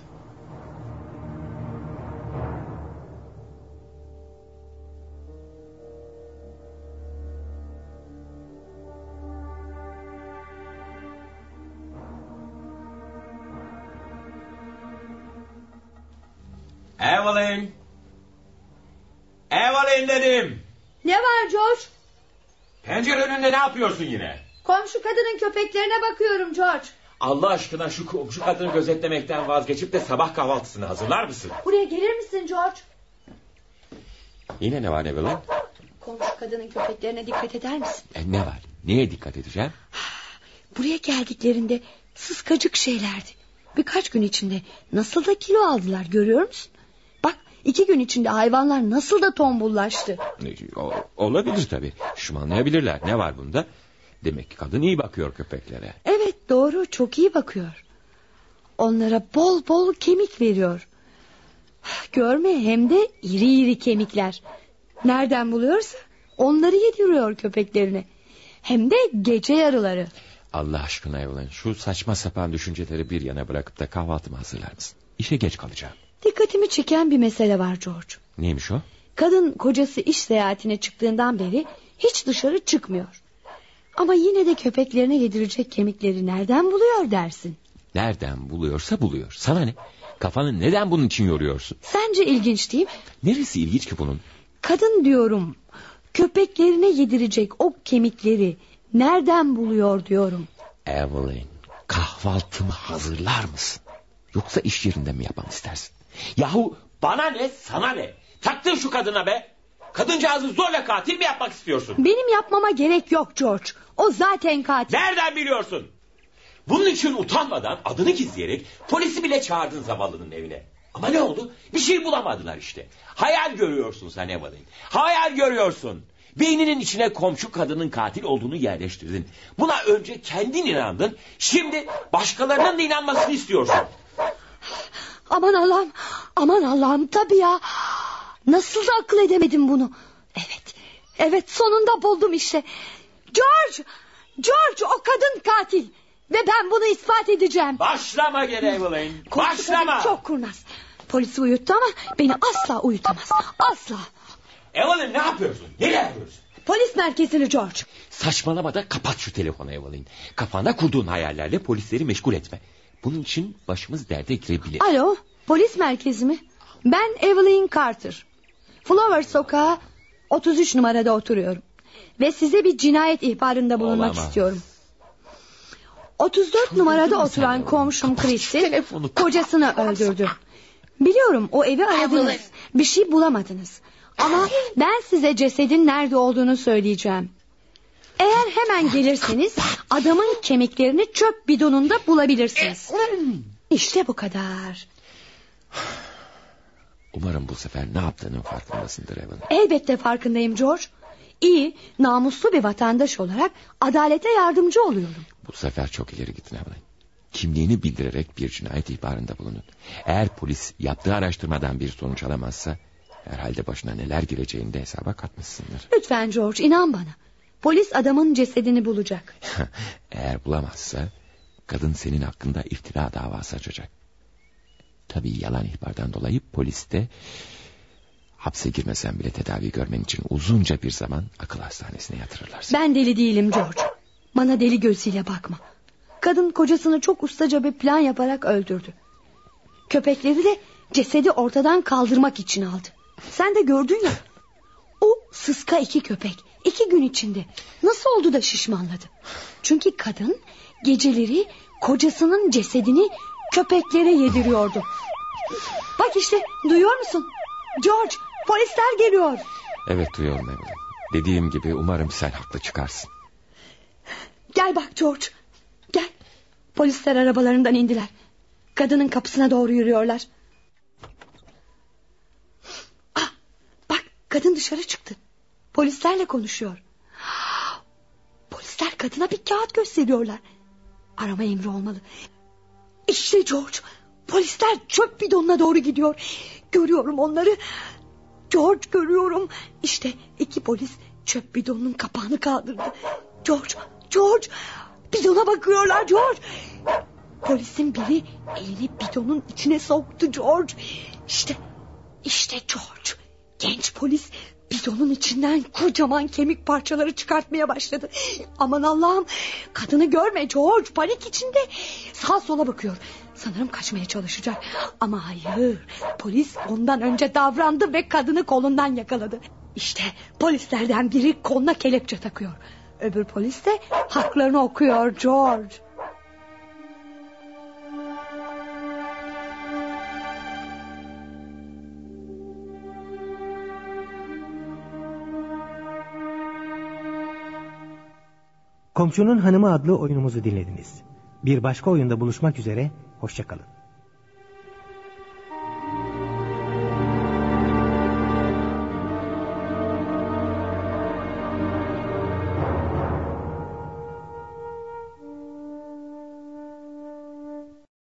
Evelyn. Evelyn dedim. Ne var George? Pencere önünde ne yapıyorsun yine? Komşu kadının köpeklerine bakıyorum George. Allah aşkına şu komşu kadını gözetlemekten vazgeçip de sabah kahvaltısını hazırlar mısın? Buraya gelir misin George? Yine ne var Evelyn? Komşu kadının köpeklerine dikkat eder misin? E, ne var? Neye dikkat edeceğim? Buraya geldiklerinde sıskacık şeylerdi. Birkaç gün içinde nasıl da kilo aldılar görüyor musun? Bak iki gün içinde hayvanlar nasıl da tombullaştı. E, o- olabilir tabii. Şımanlayabilirler. Ne var bunda? Demek ki kadın iyi bakıyor köpeklere. Evet doğru çok iyi bakıyor. Onlara bol bol kemik veriyor. Görme hem de iri iri kemikler. Nereden buluyorsa onları yediriyor köpeklerine. Hem de gece yarıları. Allah aşkına Evelyn şu saçma sapan düşünceleri bir yana bırakıp da kahvaltımı hazırlar mısın? İşe geç kalacağım. Dikkatimi çeken bir mesele var George. Neymiş o? Kadın kocası iş seyahatine çıktığından beri hiç dışarı çıkmıyor. Ama yine de köpeklerine yedirecek kemikleri nereden buluyor dersin? Nereden buluyorsa buluyor. Sana ne? Kafanı neden bunun için yoruyorsun? Sence ilginç değil mi? Neresi ilginç ki bunun? Kadın diyorum. Köpeklerine yedirecek o kemikleri nereden buluyor diyorum. Evelyn kahvaltımı hazırlar mısın? Yoksa iş yerinde mi yapmam istersin? Yahu bana ne sana ne? Taktın şu kadına be. Kadıncağızı zorla katil mi yapmak istiyorsun? Benim yapmama gerek yok George. O zaten katil. Nereden biliyorsun? Bunun için utanmadan adını gizleyerek polisi bile çağırdın zavallının evine. Ama ne oldu? Bir şey bulamadılar işte. Hayal görüyorsun sen Evelyn. Hayal görüyorsun. Beyninin içine komşu kadının katil olduğunu yerleştirdin. Buna önce kendin inandın. Şimdi başkalarının da inanmasını istiyorsun. Aman Allah'ım. Aman Allah'ım tabii ya. Nasıl da akıl edemedim bunu. Evet. Evet sonunda buldum işte. George. George o kadın katil. Ve ben bunu ispat edeceğim. Başlama gene Evelyn. Başlama. çok kurnaz. Polisi uyuttu ama beni asla uyutamaz. Asla. Evelyn ne yapıyorsun? Nereye yapıyorsun? Polis merkezini George. Saçmalama da kapat şu telefonu Evelyn. Kafanda kurduğun hayallerle polisleri meşgul etme. Bunun için başımız derde girebilir. Alo polis merkezi mi? Ben Evelyn Carter. Flower sokağı 33 numarada oturuyorum. Ve size bir cinayet ihbarında bulunmak Olamaz. istiyorum. 34 numarada oturan komşum Chris'in kocasını öldürdü. Biliyorum o evi aradınız. Bir şey bulamadınız. Ama ben size cesedin nerede olduğunu söyleyeceğim. Eğer hemen gelirseniz adamın kemiklerini çöp bidonunda bulabilirsiniz. İşte bu kadar. Umarım bu sefer ne yaptığının farkındasındır Evelyn. Elbette farkındayım George. İyi, namuslu bir vatandaş olarak adalete yardımcı oluyorum. Bu sefer çok ileri gittin Evelyn. Kimliğini bildirerek bir cinayet ihbarında bulunun. Eğer polis yaptığı araştırmadan bir sonuç alamazsa... ...herhalde başına neler gireceğini de hesaba katmışsındır. Lütfen George inan bana. Polis adamın cesedini bulacak. [laughs] Eğer bulamazsa... ...kadın senin hakkında iftira davası açacak. Tabii yalan ihbardan dolayı polis de... ...hapse girmesen bile tedavi görmen için uzunca bir zaman... ...akıl hastanesine yatırırlar seni. Ben deli değilim George. Bana deli gözüyle bakma. Kadın kocasını çok ustaca bir plan yaparak öldürdü. Köpekleri de cesedi ortadan kaldırmak için aldı. Sen de gördün ya. O sıska iki köpek. iki gün içinde. Nasıl oldu da şişmanladı? Çünkü kadın geceleri kocasının cesedini köpeklere yediriyordu. Bak işte duyuyor musun? George polisler geliyor. Evet duyuyorum Evelyn. Dediğim gibi umarım sen haklı çıkarsın. Gel bak George. Gel. Polisler arabalarından indiler. Kadının kapısına doğru yürüyorlar. Ah, bak kadın dışarı çıktı. Polislerle konuşuyor. Polis Polisler kadına bir kağıt gösteriyorlar. Arama emri olmalı. İşte George. Polisler çöp bidonuna doğru gidiyor. Görüyorum onları. George görüyorum. İşte iki polis çöp bidonunun kapağını kaldırdı. George, George. Bidona bakıyorlar George. Polisin biri elini bidonun içine soktu George. İşte, işte George. Genç polis bidonun içinden kocaman kemik parçaları çıkartmaya başladı. Aman Allah'ım kadını görme George panik içinde. Sağ sola bakıyor. Sanırım kaçmaya çalışacak. Ama hayır polis ondan önce davrandı ve kadını kolundan yakaladı. İşte polislerden biri koluna kelepçe takıyor. Öbür polis de haklarını okuyor George. Komşunun Hanımı adlı oyunumuzu dinlediniz. Bir başka oyunda buluşmak üzere, hoşçakalın.